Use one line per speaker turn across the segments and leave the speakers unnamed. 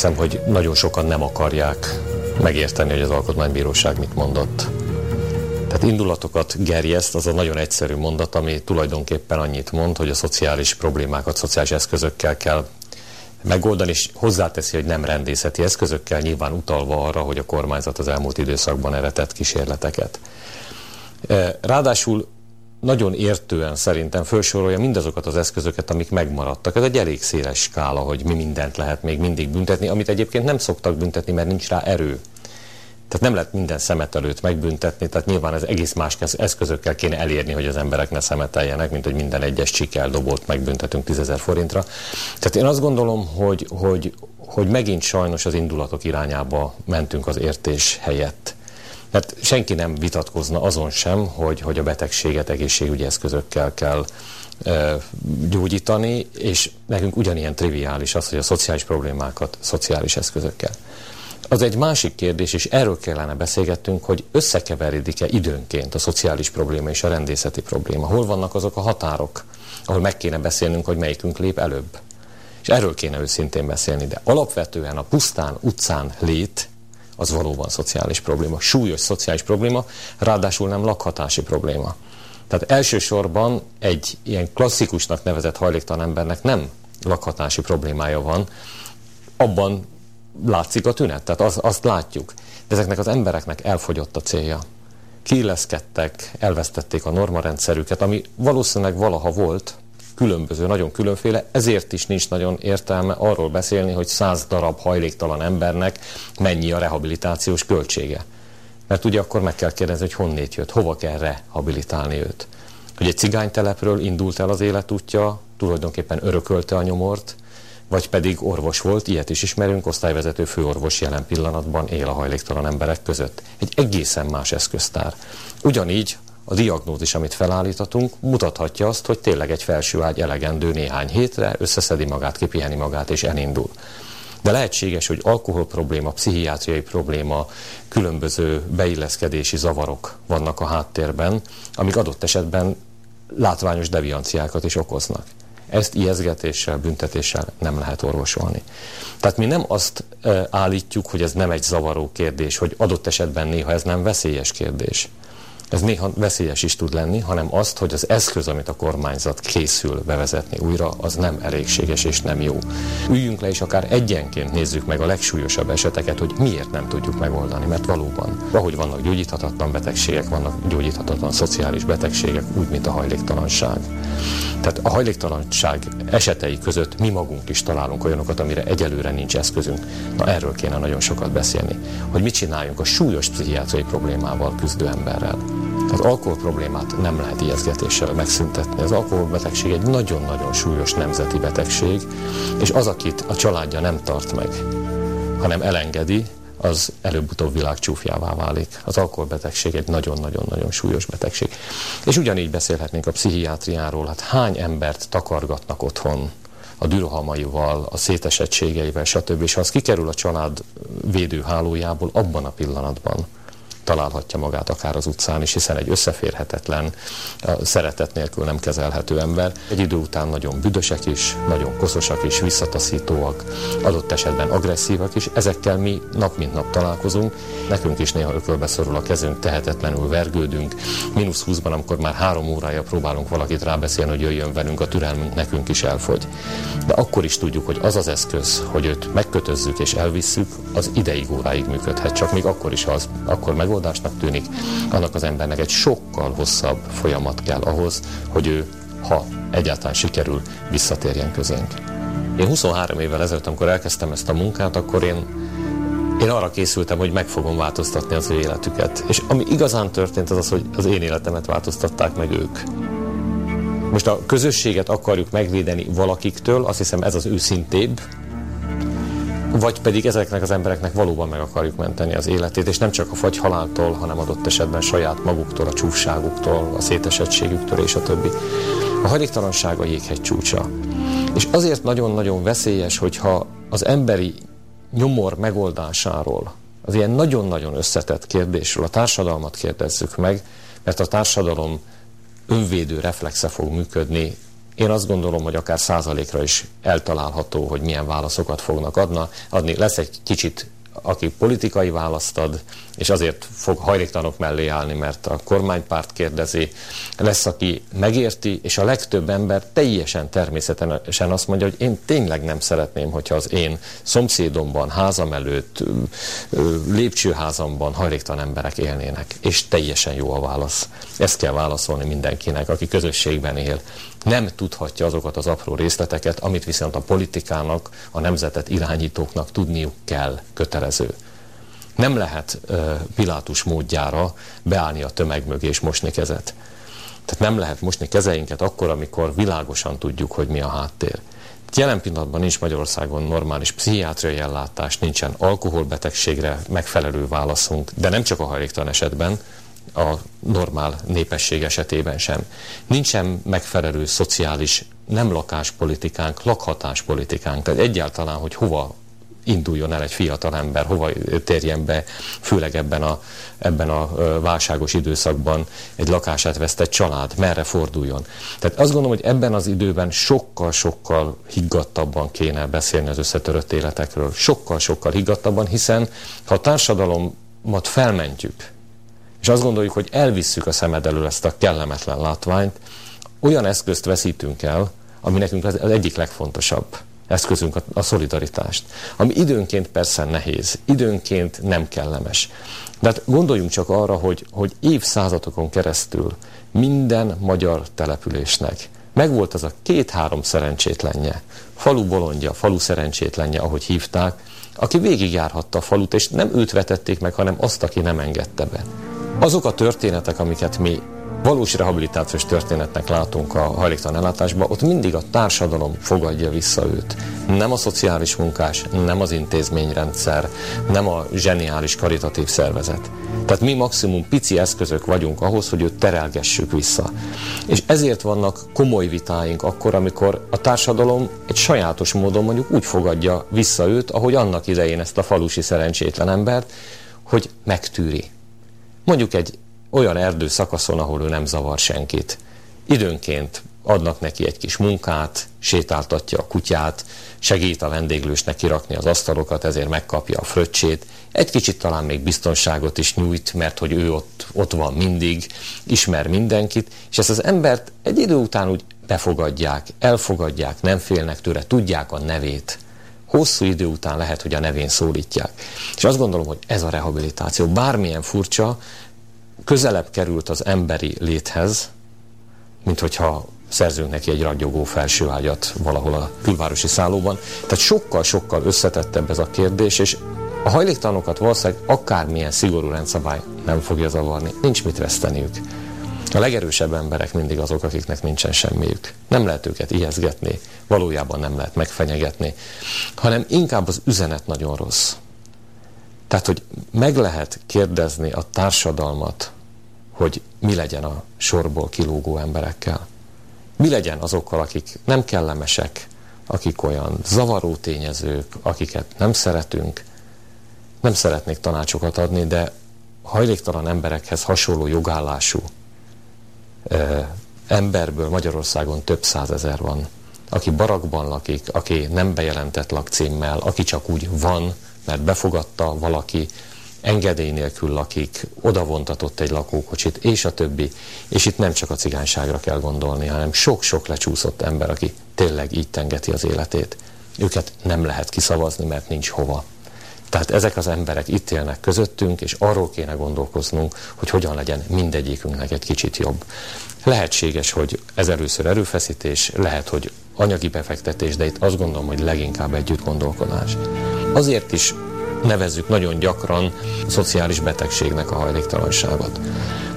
Hiszem, hogy nagyon sokan nem akarják megérteni, hogy az Alkotmánybíróság mit mondott. Tehát indulatokat gerjeszt, az a nagyon egyszerű mondat, ami tulajdonképpen annyit mond, hogy a szociális problémákat szociális eszközökkel kell megoldani, és hozzáteszi, hogy nem rendészeti eszközökkel, nyilván utalva arra, hogy a kormányzat az elmúlt időszakban eretett kísérleteket. Ráadásul nagyon értően szerintem felsorolja mindazokat az eszközöket, amik megmaradtak. Ez egy elég széles skála, hogy mi mindent lehet még mindig büntetni, amit egyébként nem szoktak büntetni, mert nincs rá erő. Tehát nem lehet minden szemet előtt megbüntetni, tehát nyilván ez egész más eszközökkel kéne elérni, hogy az emberek ne szemeteljenek, mint hogy minden egyes csikeldobolt megbüntetünk 10 forintra. Tehát én azt gondolom, hogy, hogy, hogy megint sajnos az indulatok irányába mentünk az értés helyett. Mert senki nem vitatkozna azon sem, hogy, hogy a betegséget egészségügyi eszközökkel kell gyógyítani, és nekünk ugyanilyen triviális az, hogy a szociális problémákat szociális eszközökkel. Az egy másik kérdés, és erről kellene beszélgettünk, hogy összekeveredik-e időnként a szociális probléma és a rendészeti probléma. Hol vannak azok a határok, ahol meg kéne beszélnünk, hogy melyikünk lép előbb. És erről kéne őszintén beszélni, de alapvetően a pusztán utcán lét, az valóban szociális probléma, súlyos szociális probléma, ráadásul nem lakhatási probléma. Tehát elsősorban egy ilyen klasszikusnak nevezett hajléktalan embernek nem lakhatási problémája van, abban látszik a tünet, tehát az, azt látjuk. De ezeknek az embereknek elfogyott a célja. Kiilleszkedtek, elvesztették a normarendszerüket, ami valószínűleg valaha volt, különböző, nagyon különféle, ezért is nincs nagyon értelme arról beszélni, hogy száz darab hajléktalan embernek mennyi a rehabilitációs költsége. Mert ugye akkor meg kell kérdezni, hogy honnét jött, hova kell rehabilitálni őt. Hogy egy cigánytelepről indult el az életútja, tulajdonképpen örökölte a nyomort, vagy pedig orvos volt, ilyet is ismerünk, osztályvezető főorvos jelen pillanatban él a hajléktalan emberek között. Egy egészen más eszköztár. Ugyanígy a diagnózis, amit felállítatunk, mutathatja azt, hogy tényleg egy felső ágy elegendő néhány hétre, összeszedi magát, kipiheni magát és elindul. De lehetséges, hogy alkohol probléma, pszichiátriai probléma, különböző beilleszkedési zavarok vannak a háttérben, amik adott esetben látványos devianciákat is okoznak. Ezt ijeszgetéssel, büntetéssel nem lehet orvosolni. Tehát mi nem azt e, állítjuk, hogy ez nem egy zavaró kérdés, hogy adott esetben néha ez nem veszélyes kérdés ez néha veszélyes is tud lenni, hanem azt, hogy az eszköz, amit a kormányzat készül bevezetni újra, az nem elégséges és nem jó. Üljünk le és akár egyenként nézzük meg a legsúlyosabb eseteket, hogy miért nem tudjuk megoldani, mert valóban, ahogy vannak gyógyíthatatlan betegségek, vannak gyógyíthatatlan szociális betegségek, úgy, mint a hajléktalanság. Tehát a hajléktalanság esetei között mi magunk is találunk olyanokat, amire egyelőre nincs eszközünk. Na erről kéne nagyon sokat beszélni, hogy mit csináljunk a súlyos pszichiátriai problémával küzdő emberrel. Az alkohol problémát nem lehet ijeszgetéssel megszüntetni. Az alkoholbetegség egy nagyon-nagyon súlyos nemzeti betegség, és az, akit a családja nem tart meg, hanem elengedi, az előbb-utóbb világcsúfjává válik. Az alkoholbetegség egy nagyon-nagyon-nagyon súlyos betegség. És ugyanígy beszélhetnénk a pszichiátriáról, hát hány embert takargatnak otthon a dűrohamaival, a szétesettségeivel, stb. És ha az kikerül a család védőhálójából abban a pillanatban, találhatja magát akár az utcán is, hiszen egy összeférhetetlen, szeretet nélkül nem kezelhető ember. Egy idő után nagyon büdösek is, nagyon koszosak is, visszataszítóak, adott esetben agresszívak is. Ezekkel mi nap mint nap találkozunk. Nekünk is néha ökölbe szorul a kezünk, tehetetlenül vergődünk. Minusz 20-ban, amikor már három órája próbálunk valakit rábeszélni, hogy jöjjön velünk, a türelmünk nekünk is elfogy. De akkor is tudjuk, hogy az az eszköz, hogy őt megkötözzük és elvisszük, az ideig óráig működhet, csak még akkor is az, akkor megold megoldásnak tűnik, annak az embernek egy sokkal hosszabb folyamat kell ahhoz, hogy ő, ha egyáltalán sikerül, visszatérjen közénk. Én 23 évvel ezelőtt, amikor elkezdtem ezt a munkát, akkor én, én arra készültem, hogy meg fogom változtatni az ő életüket. És ami igazán történt, az az, hogy az én életemet változtatták meg ők. Most a közösséget akarjuk megvédeni valakiktől, azt hiszem ez az őszintébb, vagy pedig ezeknek az embereknek valóban meg akarjuk menteni az életét, és nem csak a fagyhaláltól, hanem adott esetben saját maguktól, a csúfságuktól, a szétesettségüktől és a többi. A hajléktalanság a jéghegy csúcsa. És azért nagyon-nagyon veszélyes, hogyha az emberi nyomor megoldásáról, az ilyen nagyon-nagyon összetett kérdésről a társadalmat kérdezzük meg, mert a társadalom önvédő reflexe fog működni Én azt gondolom, hogy akár százalékra is eltalálható, hogy milyen válaszokat fognak adna, adni. Lesz egy kicsit aki politikai választ ad, és azért fog hajléktalanok mellé állni, mert a kormánypárt kérdezi, lesz, aki megérti, és a legtöbb ember teljesen természetesen azt mondja, hogy én tényleg nem szeretném, hogyha az én szomszédomban, házam előtt, lépcsőházamban hajléktalan emberek élnének. És teljesen jó a válasz. Ezt kell válaszolni mindenkinek, aki közösségben él. Nem tudhatja azokat az apró részleteket, amit viszont a politikának, a nemzetet irányítóknak tudniuk kell kötelező. Nem lehet Pilátus módjára beállni a tömeg mögé és mosni kezet. Tehát nem lehet mosni kezeinket akkor, amikor világosan tudjuk, hogy mi a háttér. Jelen pillanatban nincs Magyarországon normális pszichiátriai ellátás, nincsen alkoholbetegségre megfelelő válaszunk, de nem csak a hajléktalan esetben, a normál népesség esetében sem. Nincsen megfelelő szociális, nem lakáspolitikánk, lakhatáspolitikánk. Tehát egyáltalán, hogy hova induljon el egy fiatal ember, hova térjen be, főleg ebben a, ebben a válságos időszakban egy lakását vesztett család, merre forduljon. Tehát azt gondolom, hogy ebben az időben sokkal-sokkal higgadtabban kéne beszélni az összetörött életekről. Sokkal-sokkal higgadtabban, hiszen ha a társadalomat felmentjük, és azt gondoljuk, hogy elvisszük a szemed elől ezt a kellemetlen látványt, olyan eszközt veszítünk el, ami nekünk az egyik legfontosabb eszközünk a, a szolidaritást. Ami időnként persze nehéz, időnként nem kellemes. De hát gondoljunk csak arra, hogy, hogy évszázadokon keresztül minden magyar településnek megvolt az a két-három szerencsétlenje, falu bolondja, falu szerencsétlenje, ahogy hívták, aki végigjárhatta a falut, és nem őt vetették meg, hanem azt, aki nem engedte be. Azok a történetek, amiket mi valós rehabilitációs történetnek látunk a hajléktalan ellátásban, ott mindig a társadalom fogadja vissza őt. Nem a szociális munkás, nem az intézményrendszer, nem a zseniális karitatív szervezet. Tehát mi maximum pici eszközök vagyunk ahhoz, hogy őt terelgessük vissza. És ezért vannak komoly vitáink akkor, amikor a társadalom egy sajátos módon mondjuk úgy fogadja vissza őt, ahogy annak idején ezt a falusi szerencsétlen embert, hogy megtűri. Mondjuk egy olyan erdő szakaszon, ahol ő nem zavar senkit. Időnként adnak neki egy kis munkát, sétáltatja a kutyát, segít a vendéglősnek kirakni az asztalokat, ezért megkapja a fröccsét, egy kicsit talán még biztonságot is nyújt, mert hogy ő ott, ott van mindig, ismer mindenkit, és ezt az embert egy idő után úgy befogadják, elfogadják, nem félnek tőle, tudják a nevét. Hosszú idő után lehet, hogy a nevén szólítják. És azt gondolom, hogy ez a rehabilitáció, bármilyen furcsa, közelebb került az emberi léthez, mint hogyha szerzünk neki egy ragyogó felsőágyat valahol a külvárosi szállóban. Tehát sokkal-sokkal összetettebb ez a kérdés, és a hajléktalanokat valószínűleg akármilyen szigorú rendszabály nem fogja zavarni. Nincs mit veszteniük. A legerősebb emberek mindig azok, akiknek nincsen semmiük. Nem lehet őket ijeszgetni, valójában nem lehet megfenyegetni, hanem inkább az üzenet nagyon rossz. Tehát, hogy meg lehet kérdezni a társadalmat, hogy mi legyen a sorból kilógó emberekkel. Mi legyen azokkal, akik nem kellemesek, akik olyan zavaró tényezők, akiket nem szeretünk. Nem szeretnék tanácsokat adni, de hajléktalan emberekhez hasonló jogállású emberből Magyarországon több százezer van. Aki barakban lakik, aki nem bejelentett lakcímmel, aki csak úgy van, mert befogadta valaki, engedély nélkül lakik, odavontatott egy lakókocsit, és a többi. És itt nem csak a cigányságra kell gondolni, hanem sok-sok lecsúszott ember, aki tényleg így tengeti az életét. Őket nem lehet kiszavazni, mert nincs hova. Tehát ezek az emberek itt élnek közöttünk, és arról kéne gondolkoznunk, hogy hogyan legyen mindegyikünknek egy kicsit jobb. Lehetséges, hogy ez először erőfeszítés, lehet, hogy anyagi befektetés, de itt azt gondolom, hogy leginkább együtt gondolkodás. Azért is nevezzük nagyon gyakran szociális betegségnek a hajléktalanságot.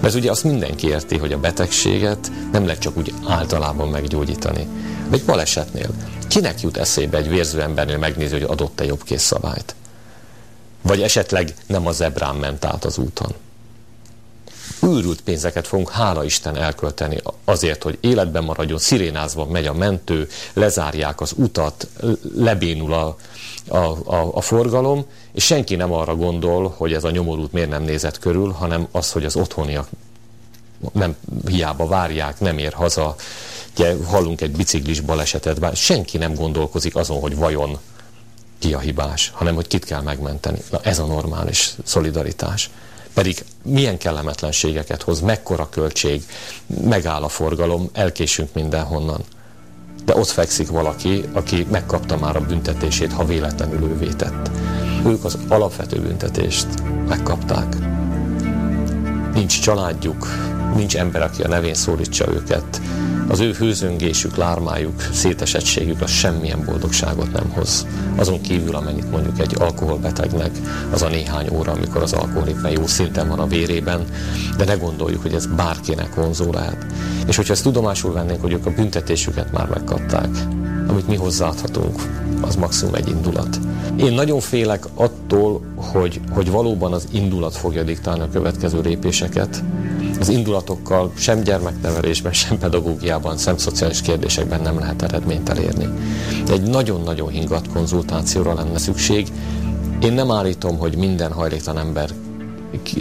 Mert ugye azt mindenki érti, hogy a betegséget nem lehet csak úgy általában meggyógyítani. Egy balesetnél kinek jut eszébe egy vérző embernél megnézni, hogy adott-e jobb szabályt? Vagy esetleg nem a zebrán ment át az úton? őrült pénzeket fogunk, hála Isten elkölteni azért, hogy életben maradjon, szirénázva megy a mentő, lezárják az utat, lebénul a, a, a, a forgalom, és senki nem arra gondol, hogy ez a nyomorút miért nem nézett körül, hanem az, hogy az otthoniak nem hiába várják, nem ér haza, Ugye hallunk egy biciklis balesetet, bár senki nem gondolkozik azon, hogy vajon ki a hibás, hanem hogy kit kell megmenteni. Na ez a normális szolidaritás. Pedig milyen kellemetlenségeket hoz, mekkora költség, megáll a forgalom, elkésünk mindenhonnan. De ott fekszik valaki, aki megkapta már a büntetését, ha véletlenül ő vétett. Ők az alapvető büntetést megkapták. Nincs családjuk, nincs ember, aki a nevén szólítsa őket. Az ő hőzöngésük, lármájuk, szétesettségük az semmilyen boldogságot nem hoz. Azon kívül, amennyit mondjuk egy alkoholbetegnek, az a néhány óra, amikor az alkohol éppen jó szinten van a vérében, de ne gondoljuk, hogy ez bárkinek vonzó lehet. És hogyha ezt tudomásul vennénk, hogy ők a büntetésüket már megkapták, amit mi hozzáadhatunk, az maximum egy indulat. Én nagyon félek attól, hogy, hogy valóban az indulat fogja diktálni a következő lépéseket. Az indulatokkal sem gyermeknevelésben, sem pedagógiában, sem szociális kérdésekben nem lehet eredményt elérni. Egy nagyon-nagyon hingat konzultációra lenne szükség. Én nem állítom, hogy minden hajléktalan ember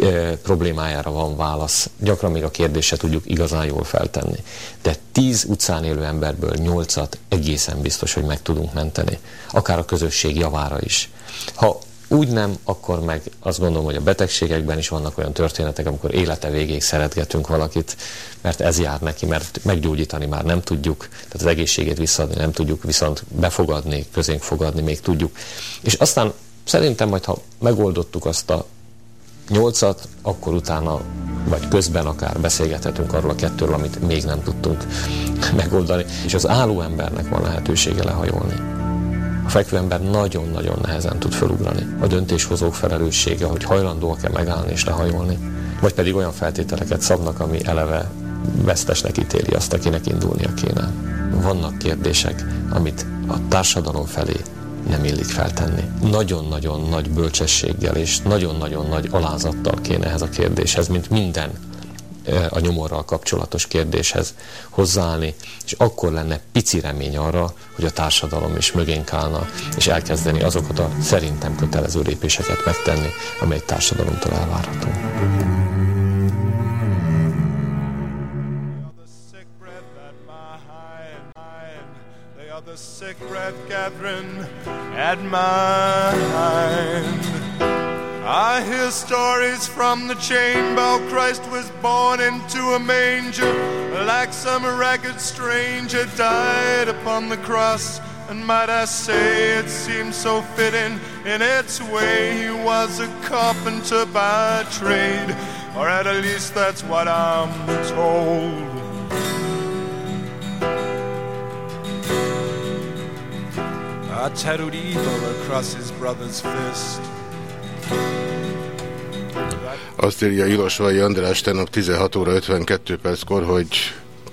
Eh, problémájára van válasz. Gyakran még a kérdése tudjuk igazán jól feltenni. De tíz utcán élő emberből nyolcat egészen biztos, hogy meg tudunk menteni. Akár a közösség javára is. Ha úgy nem, akkor meg azt gondolom, hogy a betegségekben is vannak olyan történetek, amikor élete végéig szeretgetünk valakit, mert ez jár neki, mert meggyógyítani már nem tudjuk, tehát az egészségét visszaadni nem tudjuk, viszont befogadni, közénk fogadni még tudjuk. És aztán szerintem majd, ha megoldottuk azt a nyolcat, akkor utána vagy közben akár beszélgethetünk arról a kettőről, amit még nem tudtunk megoldani. És az álló embernek van lehetősége lehajolni. A fekvő nagyon-nagyon nehezen tud felugrani. A döntéshozók felelőssége, hogy hajlandóak-e megállni és lehajolni, vagy pedig olyan feltételeket szabnak, ami eleve vesztesnek ítéli azt, akinek indulnia kéne. Vannak kérdések, amit a társadalom felé nem illik feltenni. Nagyon-nagyon nagy bölcsességgel és nagyon-nagyon nagy alázattal kéne ehhez a kérdéshez, mint minden a nyomorral kapcsolatos kérdéshez hozzáállni, és akkor lenne pici remény arra, hogy a társadalom is mögénk állna, és elkezdeni azokat a szerintem kötelező lépéseket megtenni, amely társadalomtól elvárható. the sick bread gathering at mine. I hear stories from the chamber. Christ was born into a manger, like some ragged stranger died upon the cross. And might I say it seems so fitting in its way he was a carpenter by trade, or at least that's what I'm told. A tattooed eagle across his brother's fist.
Azt írja Ilosvai András tegnap 16 óra 52 perckor, hogy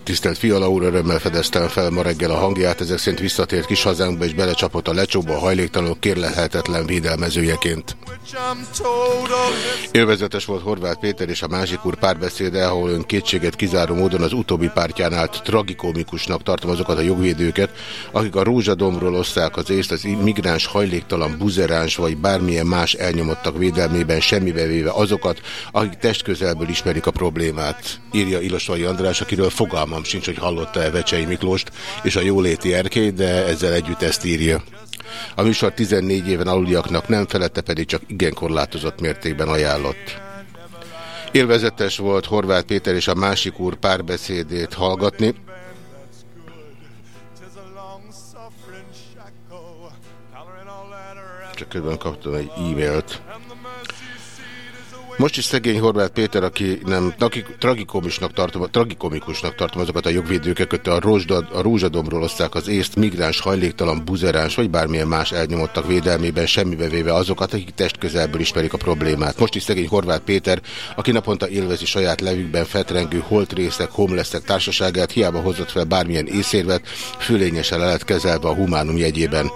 Tisztelt Fiala úr, örömmel fedeztem fel ma reggel a hangját, ezek szerint visszatért kis hazánkba és belecsapott a lecsóba a hajléktalanok kérlehetetlen védelmezőjeként. Élvezetes volt Horváth Péter és a másik úr párbeszéde, ahol ön kétséget kizáró módon az utóbbi pártjánál tragikomikusnak tartom azokat a jogvédőket, akik a rózsadomról osszák az észt az migráns, hajléktalan, buzeráns vagy bármilyen más elnyomottak védelmében semmibe véve azokat, akik testközelből ismerik a problémát, írja Ilosvai András, akiről fogalma fogalmam sincs, hogy hallotta-e Vecsei Miklóst és a jóléti erkély, de ezzel együtt ezt írja. A műsor 14 éven aluliaknak nem felette, pedig csak igen korlátozott mértékben ajánlott. Élvezetes volt Horváth Péter és a másik úr párbeszédét hallgatni. Csak közben kaptam egy e-mailt. Most is szegény Horváth Péter, aki nem tragikomisnak tartom, tragikomikusnak tartom azokat a jogvédőket, a, rozsdad, a rózsadomról oszták az észt, migráns, hajléktalan, buzeráns, vagy bármilyen más elnyomottak védelmében semmibe véve azokat, akik testközelből ismerik a problémát. Most is szegény Horváth Péter, aki naponta élvezi saját levükben fetrengő holtrészek, homleszek társaságát, hiába hozott fel bármilyen észérvet, fölényesen le kezelve a humánum jegyében.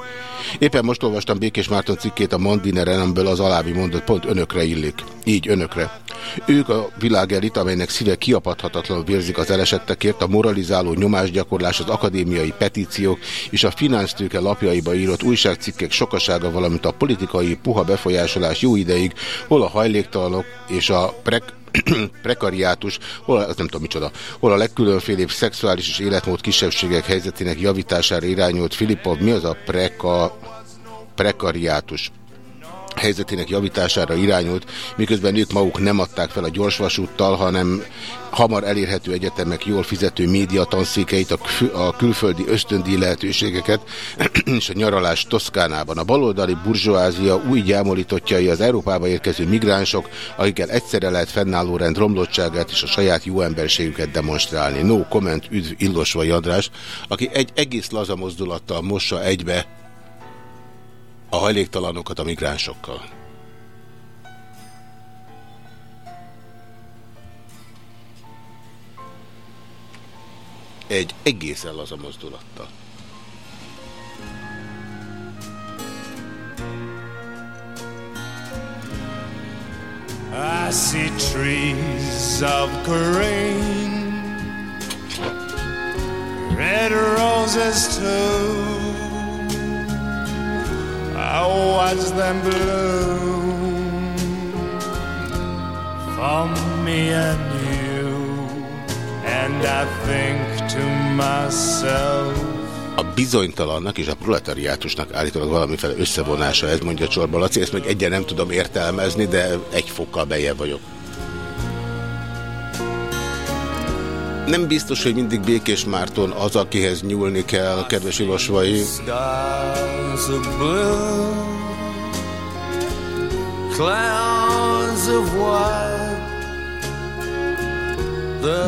Éppen most olvastam Békés Márton cikkét a Mandineren, amiből az alábbi mondat pont önökre illik. Így önökre. Ők a világelit, amelynek szíve kiapadhatatlanul vérzik az elesettekért, a moralizáló nyomásgyakorlás, az akadémiai petíciók és a finansztőke lapjaiba írott újságcikkek sokasága, valamint a politikai puha befolyásolás jó ideig, hol a hajléktalanok és a prek prekariátus, hol, az nem tudom micsoda, hol a legkülönfélébb szexuális és életmód kisebbségek helyzetének javítására irányult Filipov, mi az a preka, prekariátus? Helyzetének javítására irányult, miközben ők maguk nem adták fel a gyorsvasúttal, hanem hamar elérhető egyetemek jól fizető média tanszékeit, a, a külföldi ösztöndíj lehetőségeket és a nyaralás Toszkánában. A baloldali burzsóázia új gyámolítottjai az Európába érkező migránsok, akikkel egyszerre lehet fennálló rend romlottságát és a saját jó emberségüket demonstrálni. No comment, üdv Illosva Jadrás, aki egy egész laza mozdulattal mossa egybe a hajléktalanokat a migránsokkal. Egy egészen laza mozdulattal. I see trees of green Red roses too I watch them bloom for me and you, and I think to myself. A bizonytalannak és a proletariátusnak állítólag valamiféle összevonása, ez mondja Csorba Laci, ezt még egyen nem tudom értelmezni, de egy fokkal bejebb vagyok. Nem biztos, hogy mindig Békés Márton az, akihez nyúlni kell, kedves ilosvai.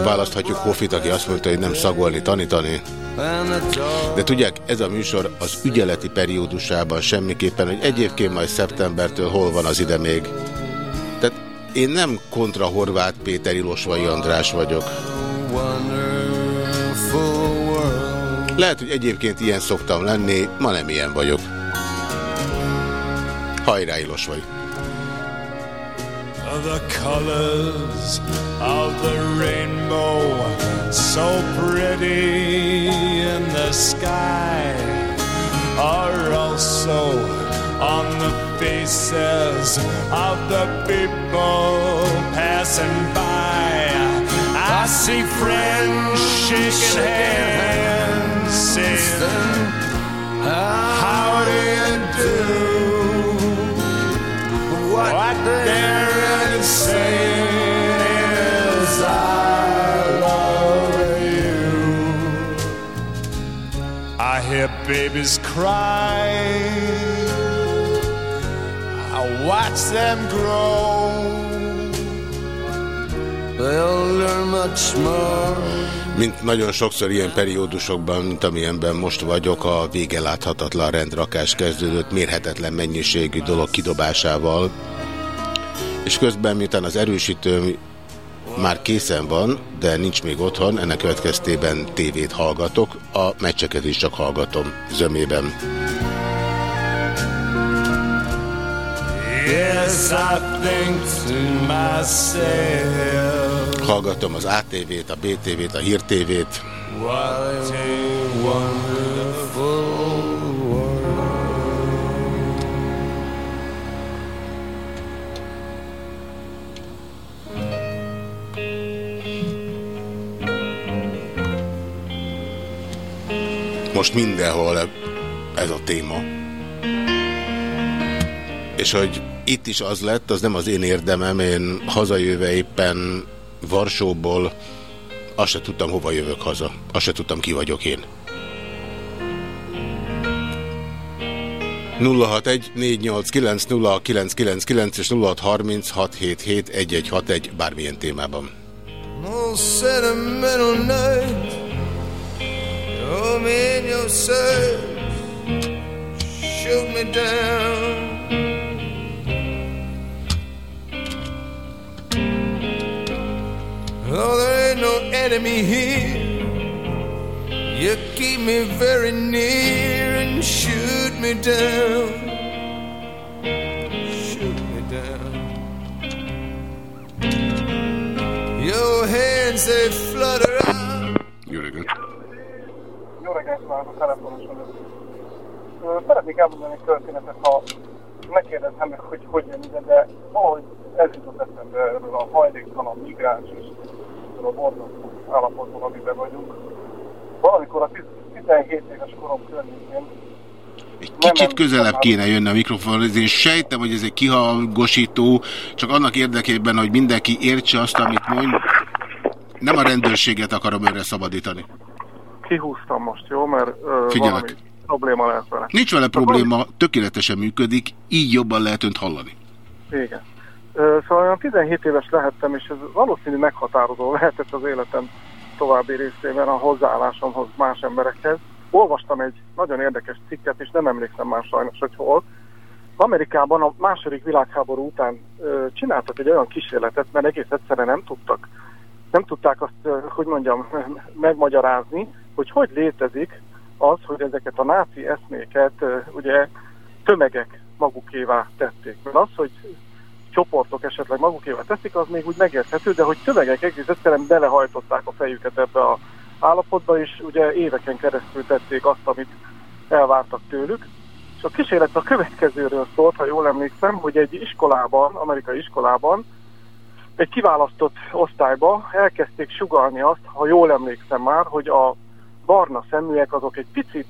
Választhatjuk Hofit, aki azt mondta, hogy nem szagolni, tanítani. De tudják, ez a műsor az ügyeleti periódusában semmiképpen, hogy egyébként majd szeptembertől hol van az ide még. Tehát én nem kontra Horváth Péter Ilosvai András vagyok. Lehet, hogy egyébként ilyen szoktam lenni, ma nem ilyen vagyok. Hajrá, Ilos vagy! The colors of the rainbow So pretty in the sky Are also on the faces of the people passing see friends shaking hands, saying, How do you do? What, what they're saying is, I love you. I hear babies cry. I watch them grow. Mint nagyon sokszor ilyen periódusokban, mint amilyenben most vagyok, a vége láthatatlan rendrakás kezdődött mérhetetlen mennyiségű dolog kidobásával, és közben, miután az erősítő már készen van, de nincs még otthon, ennek következtében tévét hallgatok, a meccseket is csak hallgatom zömében. Yes, I think to myself. Hallgatom az ATV-t, a BTV-t, a Hír TV-t. Most mindenhol ez a téma. És hogy itt is az lett, az nem az én érdemem, én hazajöve éppen Varsóból azt se tudtam, hova jövök haza. Azt se tudtam, ki vagyok én. 061 489 és 0636771161 bármilyen témában. Shoot me down Oh, there ain't no enemy here. You keep me very near and shoot me down. Shoot me down. Your hands, they flutter out. Jó reggelt!
Jó reggelt a telefonoson. Szeretnék elmondani egy történetet, ha megkérdezem meg, hogy hogy jön ide, de valahogy ez jutott eszembe erről a hajléktalan migráns és erről a borzasztó állapotban, amiben vagyunk. Valamikor a 17 éves korom környékén
egy kicsit közelebb kéne jönni a mikrofonhoz. Én sejtem, hogy ez egy kihangosító, csak annak érdekében, hogy mindenki értse azt, amit mond. Nem a rendőrséget akarom önre szabadítani.
Kihúztam most, jó? Mert ö,
Figyelek.
valami probléma lehet vele.
Nincs vele probléma, tökéletesen működik, így jobban lehet önt hallani.
Igen. Szóval olyan 17 éves lehettem, és ez valószínű meghatározó lehetett az életem további részében a hozzáállásomhoz más emberekhez. Olvastam egy nagyon érdekes cikket, és nem emlékszem már sajnos, hogy hol. Amerikában a második világháború után csináltak egy olyan kísérletet, mert egész egyszerűen nem tudtak, nem tudták azt, hogy mondjam, megmagyarázni, hogy hogy létezik az, hogy ezeket a náci eszméket ugye tömegek magukévá tették. Mert az, hogy csoportok esetleg magukévá teszik, az még úgy megérthető, de hogy tömegek egész egyszerűen belehajtották a fejüket ebbe a állapotba, és ugye éveken keresztül tették azt, amit elvártak tőlük. És a kísérlet a következőről szólt, ha jól emlékszem, hogy egy iskolában, amerikai iskolában, egy kiválasztott osztályba elkezdték sugalni azt, ha jól emlékszem már, hogy a barna szeműek azok egy picit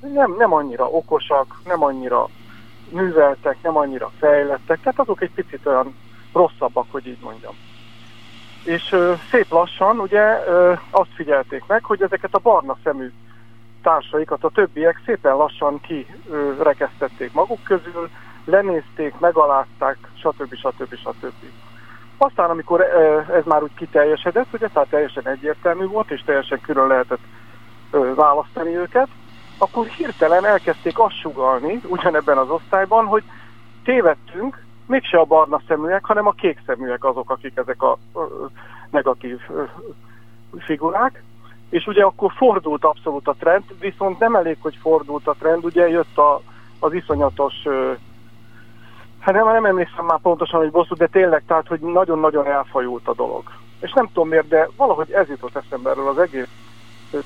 nem, nem annyira okosak, nem annyira műveltek, nem annyira fejlettek, tehát azok egy picit olyan rosszabbak, hogy így mondjam. És ö, szép lassan ugye ö, azt figyelték meg, hogy ezeket a barna szemű társaikat a többiek szépen lassan kirekesztették maguk közül, lenézték, megalázták, stb. stb. stb. Aztán, amikor ez már úgy kiteljesedett, ugye, tehát teljesen egyértelmű volt, és teljesen külön lehetett választani őket, akkor hirtelen elkezdték azt sugalni, ugyanebben az osztályban, hogy tévedtünk, mégse a barna szeműek, hanem a kék szeműek azok, akik ezek a ö, negatív ö, figurák. És ugye akkor fordult abszolút a trend, viszont nem elég, hogy fordult a trend, ugye jött a, az iszonyatos, ö, hát nem, nem emlékszem már pontosan, hogy bosszú, de tényleg, tehát, hogy nagyon-nagyon elfajult a dolog. És nem tudom miért, de valahogy ez jutott eszembe erről az egész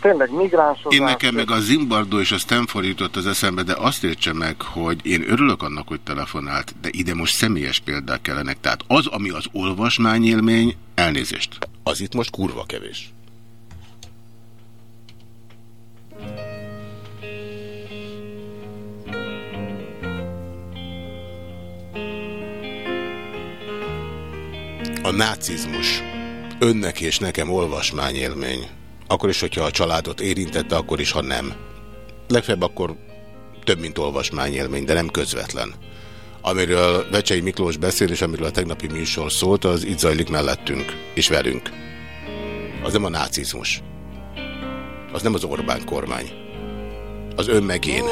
tényleg migránsozás.
Én nekem meg a Zimbardo és a Stanford jutott az eszembe, de azt értse meg, hogy én örülök annak, hogy telefonált, de ide most személyes példák kellenek. Tehát az, ami az olvasmányélmény, elnézést. Az itt most kurva kevés. A nácizmus önnek és nekem olvasmányélmény. Akkor is, hogyha a családot érintette, akkor is, ha nem. Legfeljebb akkor több, mint olvasmányélmény, de nem közvetlen. Amiről Vecsei Miklós beszél, és amiről a tegnapi műsor szólt, az itt zajlik mellettünk, és velünk. Az nem a nácizmus. Az nem az Orbán kormány. Az ön meg én.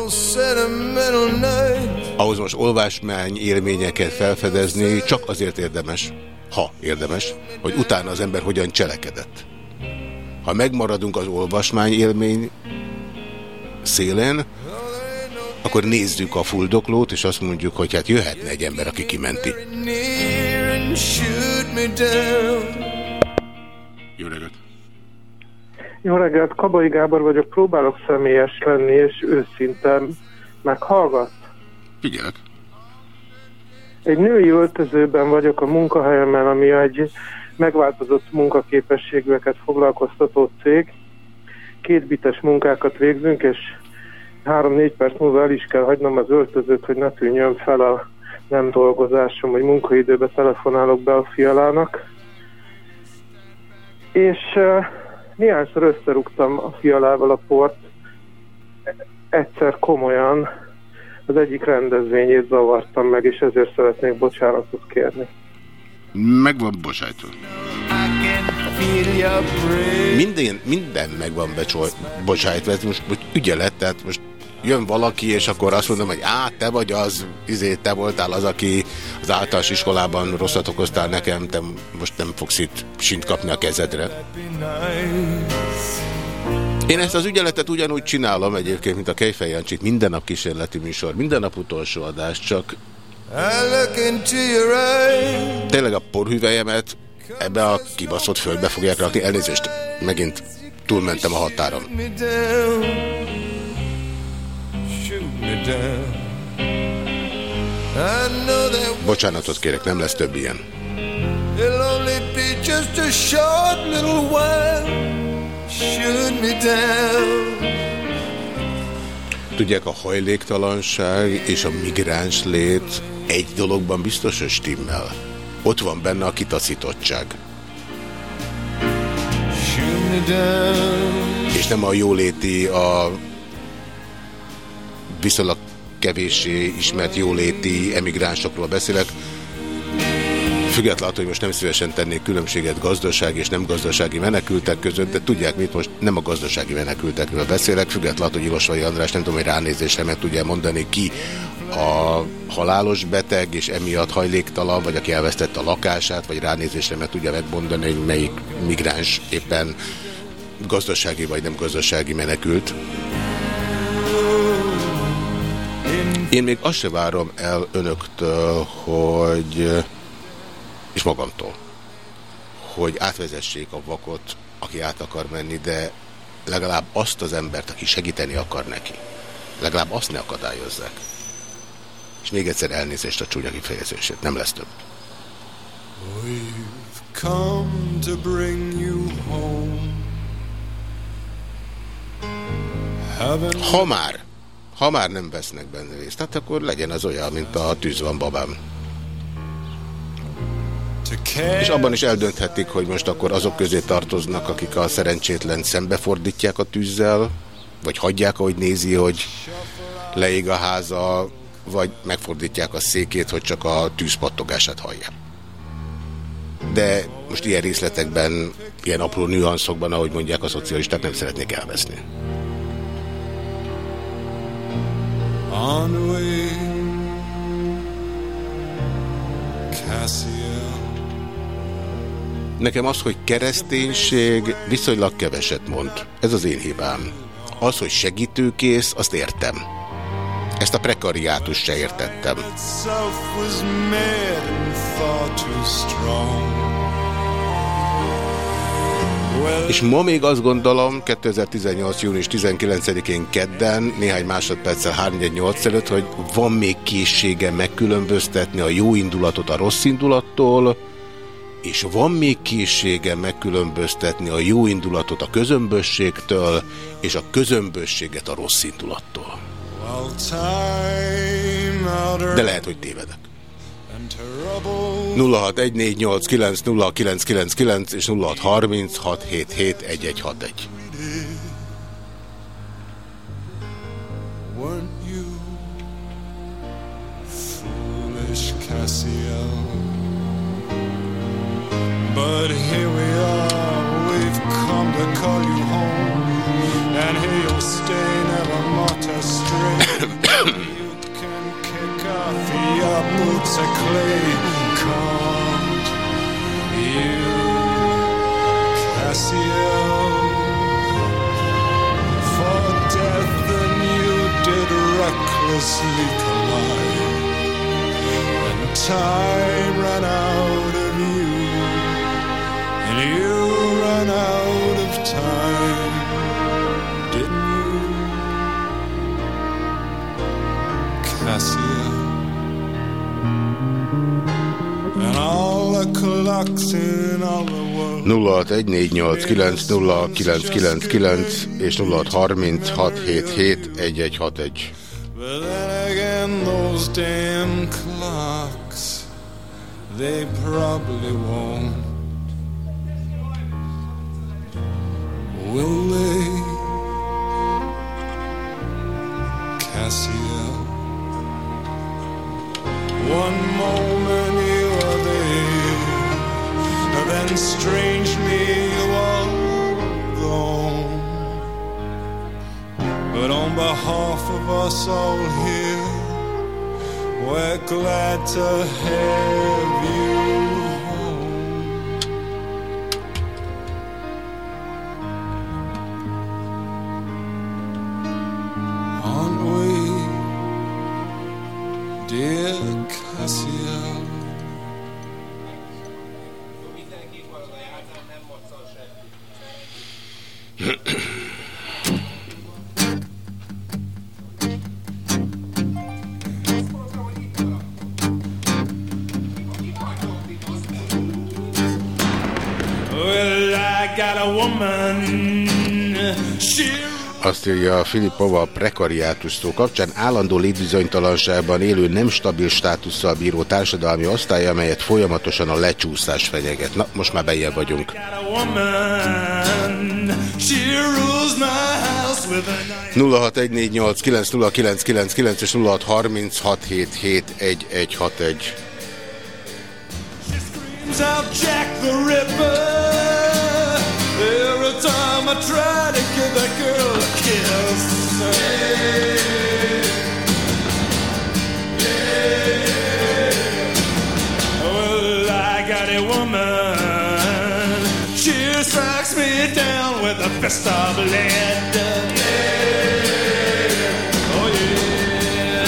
Ahhoz most olvasmány élményeket felfedezni csak azért érdemes, ha érdemes, hogy utána az ember hogyan cselekedett. Ha megmaradunk az olvasmány élmény szélén, akkor nézzük a fuldoklót, és azt mondjuk, hogy hát jöhetne egy ember, aki kimenti. Jó reggelt!
Jó reggelt, Kabai Gábor vagyok, próbálok személyes lenni, és őszintén meghallgat.
Figyelek.
Egy női öltözőben vagyok a munkahelyemen, ami egy megváltozott munkaképességűeket foglalkoztató cég. Kétbites munkákat végzünk, és három-négy perc múlva el is kell hagynom az öltözőt, hogy ne tűnjön fel a nem dolgozásom, vagy munkaidőbe telefonálok be a fialának. És uh, néhányszor összerúgtam a fialával a port, egyszer komolyan az egyik rendezvényét zavartam meg, és ezért szeretnék bocsánatot kérni.
Meg van. Minden, minden meg van bocsájtva, ez most, most ügyelet, tehát most jön valaki, és akkor azt mondom, hogy á, te vagy az, izé, te voltál az, aki az általános iskolában rosszat okoztál nekem, te most nem fogsz itt sint kapni a kezedre. Én ezt az ügyeletet ugyanúgy csinálom egyébként, mint a Kejfej Jancsit, minden nap kísérleti műsor, minden nap utolsó adás, csak tényleg a porhüvelyemet ebbe a kibaszott földbe fogják rakni. Elnézést, megint túlmentem a határon. Bocsánatot kérek, nem lesz több ilyen. Tudják, a hajléktalanság és a migráns lét egy dologban biztos, hogy stimmel. Ott van benne a kitaszítottság. És nem a jóléti, a viszonylag kevéssé ismert jóléti emigránsokról beszélek. Függetlenül, hogy most nem szívesen tennék különbséget gazdasági és nem gazdasági menekültek között, de tudják mit, most nem a gazdasági menekültekről beszélek, függetlenül, hogy Ilosvai András nem tudom, hogy ránézésre meg tudja mondani ki a halálos beteg, és emiatt hajléktalan, vagy aki elvesztette a lakását, vagy ránézésre meg tudja megmondani, hogy melyik migráns éppen gazdasági vagy nem gazdasági menekült. Én még azt se várom el önöktől, hogy, és magamtól, hogy átvezessék a vakot, aki át akar menni, de legalább azt az embert, aki segíteni akar neki, legalább azt ne akadályozzák. És még egyszer elnézést a csúnya kifejezését, nem lesz több. We've come to bring you home. Ha már ha már nem vesznek benne részt, hát akkor legyen az olyan, mint a tűz van babám. És abban is eldönthetik, hogy most akkor azok közé tartoznak, akik a szerencsétlen szembefordítják a tűzzel, vagy hagyják, ahogy nézi, hogy leég a háza, vagy megfordítják a székét, hogy csak a tűzpattogását hallja. De most ilyen részletekben, ilyen apró nüanszokban, ahogy mondják a szocialisták, nem szeretnék elveszni. on way Nekem az, hogy kereszténység viszonylag keveset mond. Ez az én hibám. Az, hogy segítőkész, azt értem. Ezt a prekariátus se értettem. És ma még azt gondolom, 2018. június 19-én kedden, néhány másodperccel 318 előtt, hogy van még készsége megkülönböztetni a jó indulatot a rossz indulattól, és van még készsége megkülönböztetni a jó indulatot a közömbösségtől, és a közömbösséget a rossz indulattól. De lehet, hogy tévedek. 0614890999 és 0636771161. But here we are, we've come to call you home. And here you'll stay, never not astray You can kick off your boots of clay. Can't you, Cassio? For death and you did recklessly collide, and time ran out time, didn't you, Cassio? 0614890999 és 0636771161. But then again, those damn clocks, they probably won't. Will they? Cassia. One moment you are there, then strangely you are gone. But on behalf of us all here, we're glad to have you. dear Cassia. well, I got a woman. She Azt írja Filipova a prekariátus szó kapcsán állandó létbizonytalanságban élő nem stabil státusszal bíró társadalmi osztály, amelyet folyamatosan a lecsúszás fenyeget. Na, most már bejjel vagyunk. 0614890999 és 0636771161. Jack the Ripper Time I try to give that girl a kiss. Yeah. Yeah. Well, I got a woman. She strikes me down with a fist of lead. Oh, yeah.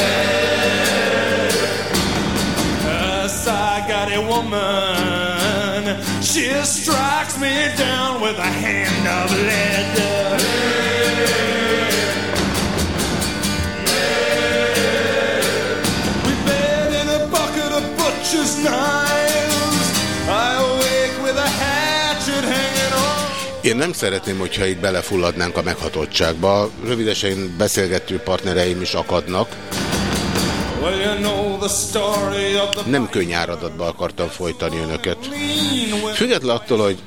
Yes, I got a woman. She me down with a hand of lead. We bed in a bucket of butcher's knives. I awake with a hatchet hanging on. Én nem szeretném, hogyha itt belefulladnánk a meghatottságba. Rövidesen beszélgető partnereim is akadnak. Nem könyáradatba akartam folytani önöket. Független attól, hogy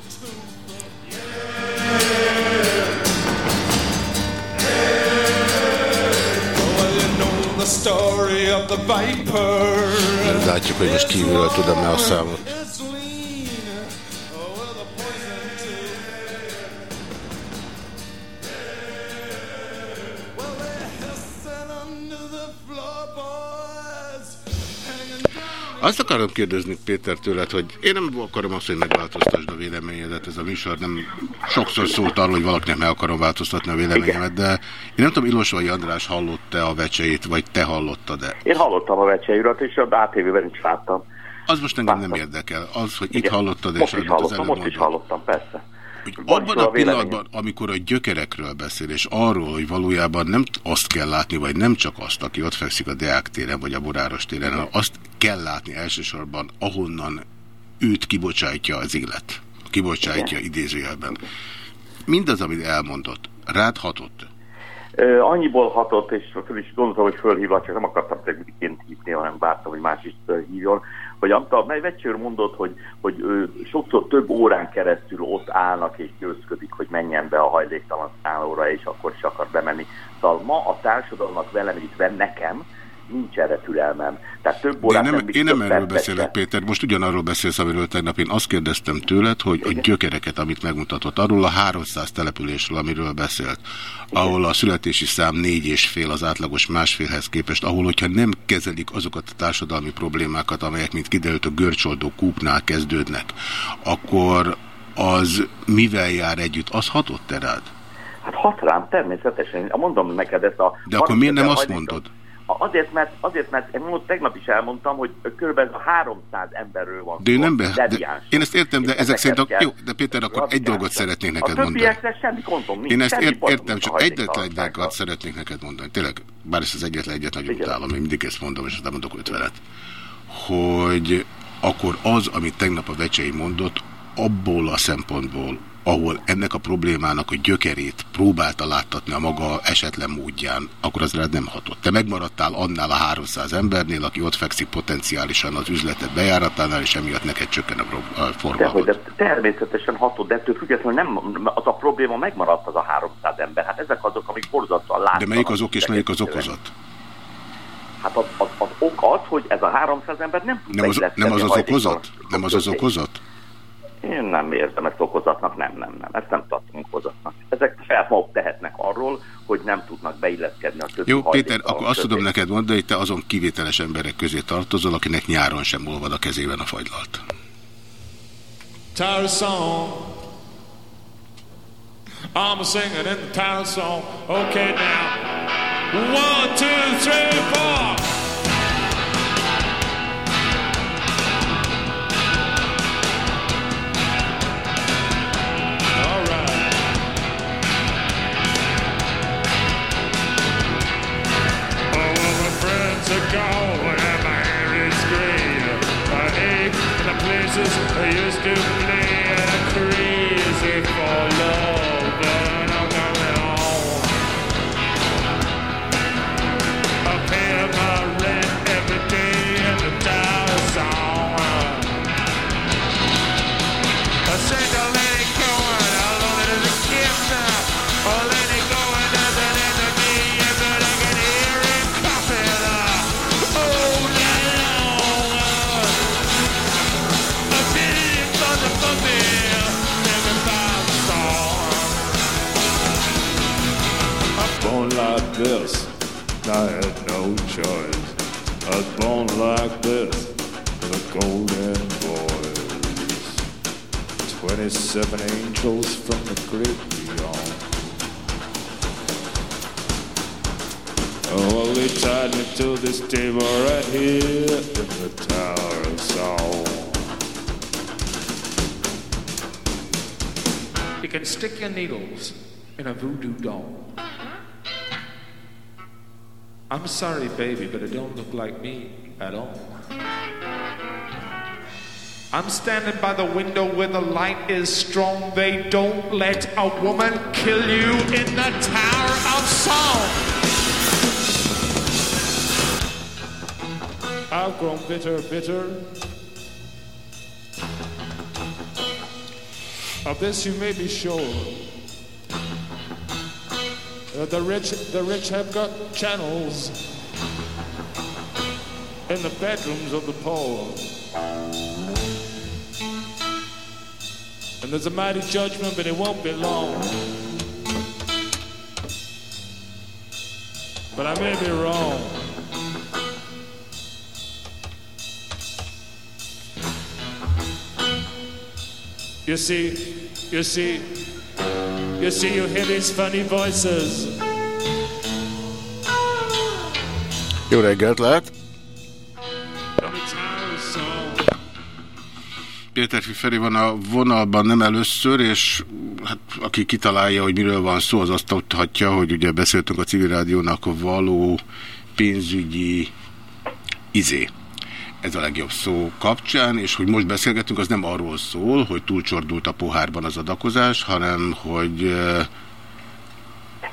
Látjuk, hogy most kívülről tudom-e a számot. Azt akarom kérdezni Péter tőled, hogy én nem akarom azt, hogy megváltoztasd a véleményedet, ez a műsor nem sokszor szólt arról, hogy valakinek meg akarom változtatni a véleményemet, de én nem tudom, Ilosvai András hallott-e a vecseit, vagy te hallottad-e?
Én hallottam a vecseirat, és a ATV-ben is láttam.
Az most engem nem érdekel. Az, hogy Igen. itt hallottad,
most és is hallottam, most is hallottam, persze
hogy abban a, a pillanatban, amikor a gyökerekről beszél, és arról, hogy valójában nem azt kell látni, vagy nem csak azt, aki ott fekszik a Deák téren, vagy a Boráros téren, hanem azt kell látni elsősorban, ahonnan őt kibocsátja az élet. Kibocsátja Igen. idézőjelben. Mindaz, amit elmondott, rád hatott?
annyiból hatott, és föl is gondoltam, hogy fölhívlak, csak nem akartam tegniként hívni, hanem vártam, hogy más is hívjon, hogy amit mely Vecsőr mondott, hogy, hogy ő sokszor több órán keresztül ott állnak és győzködik, hogy menjen be a hajléktalan szállóra, és akkor is akar bemenni. Szóval ma a társadalomnak velem, itt nekem, nincs erre türelmem. Tehát több órát
nem, nem Én nem erről beszélek, se. Péter, most ugyanarról beszélsz, amiről tegnap én azt kérdeztem tőled, hogy Igen. a gyökereket, amit megmutatott, arról a 300 településről, amiről beszélt, Igen. ahol a születési szám négy és fél az átlagos másfélhez képest, ahol, hogyha nem kezelik azokat a társadalmi problémákat, amelyek, mint kiderült, a görcsoldó kúpnál kezdődnek, akkor az mivel jár együtt? Az hatott -e rád?
Hát hat rám, természetesen. Mondom neked ezt a...
De akkor miért nem azt mondod?
Azért, mert, azért, mert én most tegnap is elmondtam, hogy körülbelül 300 emberről van
de nem be, de, Én ezt értem, de ezek szerint... A, jó, de Péter, akkor egy dolgot szeretnék neked
a
mondani.
A semmi gondom nincs.
Én ezt ér, értem, csak egyetlen egy dolgot szeretnék neked mondani. Tényleg, bár ezt az egyetlen egyet nagyon utálom, én mindig ezt mondom, és azt mondok ötvenet. Hogy akkor az, amit tegnap a Vecsei mondott, abból a szempontból, ahol ennek a problémának a gyökerét próbálta láttatni a maga esetlen módján, akkor az rád nem hatott. Te megmaradtál annál a 300 embernél, aki ott fekszik potenciálisan az üzletet bejáratánál, és emiatt neked csökken a forgalmat.
De, de természetesen hatott, de ettől függetlenül nem, az a probléma megmaradt az a 300 ember. Hát ezek azok, amik borzasztóan látnak.
De melyik az ok és melyik az okozat?
Hát az, az, az ok az, hogy ez a 300 ember nem tud
nem az, nem az az okozat? Nem az az okozat?
Én nem érzem ezt okozatnak, nem, nem, nem. Ezt nem tartom okozatnak. Ezek felmaguk tehetnek arról, hogy nem tudnak beilleszkedni a többi
Jó, Péter, akkor azt tudom neked mondani, hogy te azon kivételes emberek közé tartozol, akinek nyáron sem olvad a kezében a fagylalt. Tower song. I'm a singer in the tower song. Okay now. One, two, three, four. Places I used to play crazy for love.
This. I had no choice. I was born like this. The golden boys. Twenty-seven angels from the great beyond. Oh, well, they tied me to this table right here in the Tower of Song. You can stick your needles in a voodoo doll. Uh-huh. I'm sorry, baby, but it don't look like me at all. I'm standing by the window where the light is strong. They don't let a woman kill you in the Tower of Song. I've grown bitter, bitter. Of this you may be sure. Uh, the rich, the rich have got channels in the bedrooms of the poor. And there's a mighty judgment, but it won't be long. But I may be wrong. You see, you see, you see, you hear these funny voices.
Jó reggelt lehet! Péter Fiferi van a vonalban nem először, és hát, aki kitalálja, hogy miről van szó, az azt tudhatja, hogy ugye beszéltünk a civil rádiónak való pénzügyi izé ez a legjobb szó kapcsán, és hogy most beszélgetünk, az nem arról szól, hogy túlcsordult a pohárban az adakozás, hanem hogy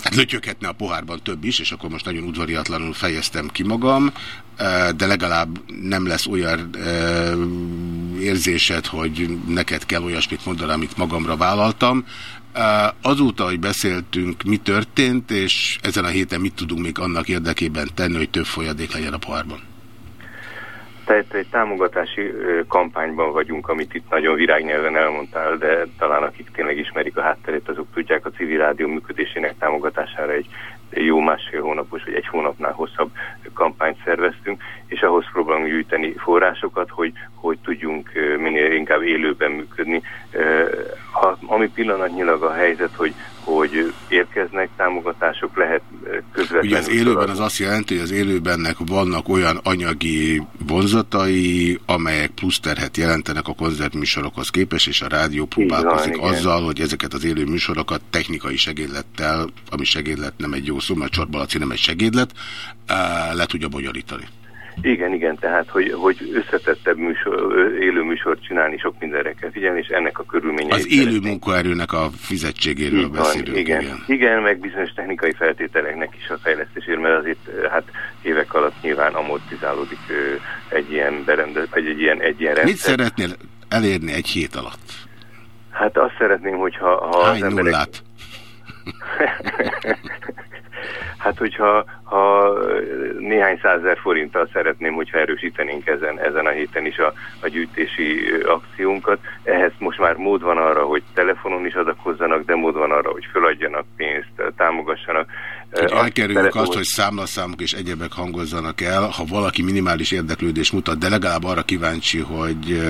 hát lötyöghetne a pohárban több is, és akkor most nagyon udvariatlanul fejeztem ki magam, de legalább nem lesz olyan érzésed, hogy neked kell olyasmit mondani, amit magamra vállaltam. Azóta, hogy beszéltünk, mi történt, és ezen a héten mit tudunk még annak érdekében tenni, hogy több folyadék legyen a pohárban?
Tehát egy támogatási kampányban vagyunk, amit itt nagyon virágnyelven elmondtál, de talán akik tényleg ismerik a hátterét, azok tudják a civil rádió működésének támogatására egy jó másfél hónapos vagy egy hónapnál hosszabb kampányt szerveztünk, és ahhoz próbálunk gyűjteni forrásokat, hogy, hogy tudjunk minél inkább élőben működni. Ami pillanatnyilag a helyzet, hogy hogy érkeznek támogatások, lehet közvetlenül.
Ugye az élőben az azt jelenti, hogy az élőbennek vannak olyan anyagi vonzatai, amelyek plusz terhet jelentenek a koncertműsorokhoz képest, és a rádió próbálkozik van, azzal, hogy ezeket az élő műsorokat technikai segédlettel, ami segédlet nem egy jó szó, mert Csorbalaci nem egy segédlet, le tudja bonyolítani.
Igen, igen, tehát, hogy, hogy összetettebb műsor, élő műsort csinálni, sok mindenre kell figyelni, és ennek a körülményei.
Az élő munkaerőnek a fizetségéről igen, beszélünk.
Igen, igen. igen, meg bizonyos technikai feltételeknek is a fejlesztésért, mert azért hát évek alatt nyilván amortizálódik egy ilyen berendezés, vagy egy ilyen, egy ilyen rendszer.
Mit szeretnél elérni egy hét alatt?
Hát azt szeretném, hogyha... Ha
Hány az emberek... nullát?
Hát, hogyha ha néhány százezer forinttal szeretném, hogyha erősítenénk ezen, ezen a héten is a, a gyűjtési akciónkat. Ehhez most már mód van arra, hogy telefonon is adakozzanak, de mód van arra, hogy föladjanak pénzt, támogassanak.
Hogy elkerüljük azt, hogy számlaszámok és egyebek hangozzanak el, ha valaki minimális érdeklődést mutat, de legalább arra kíváncsi, hogy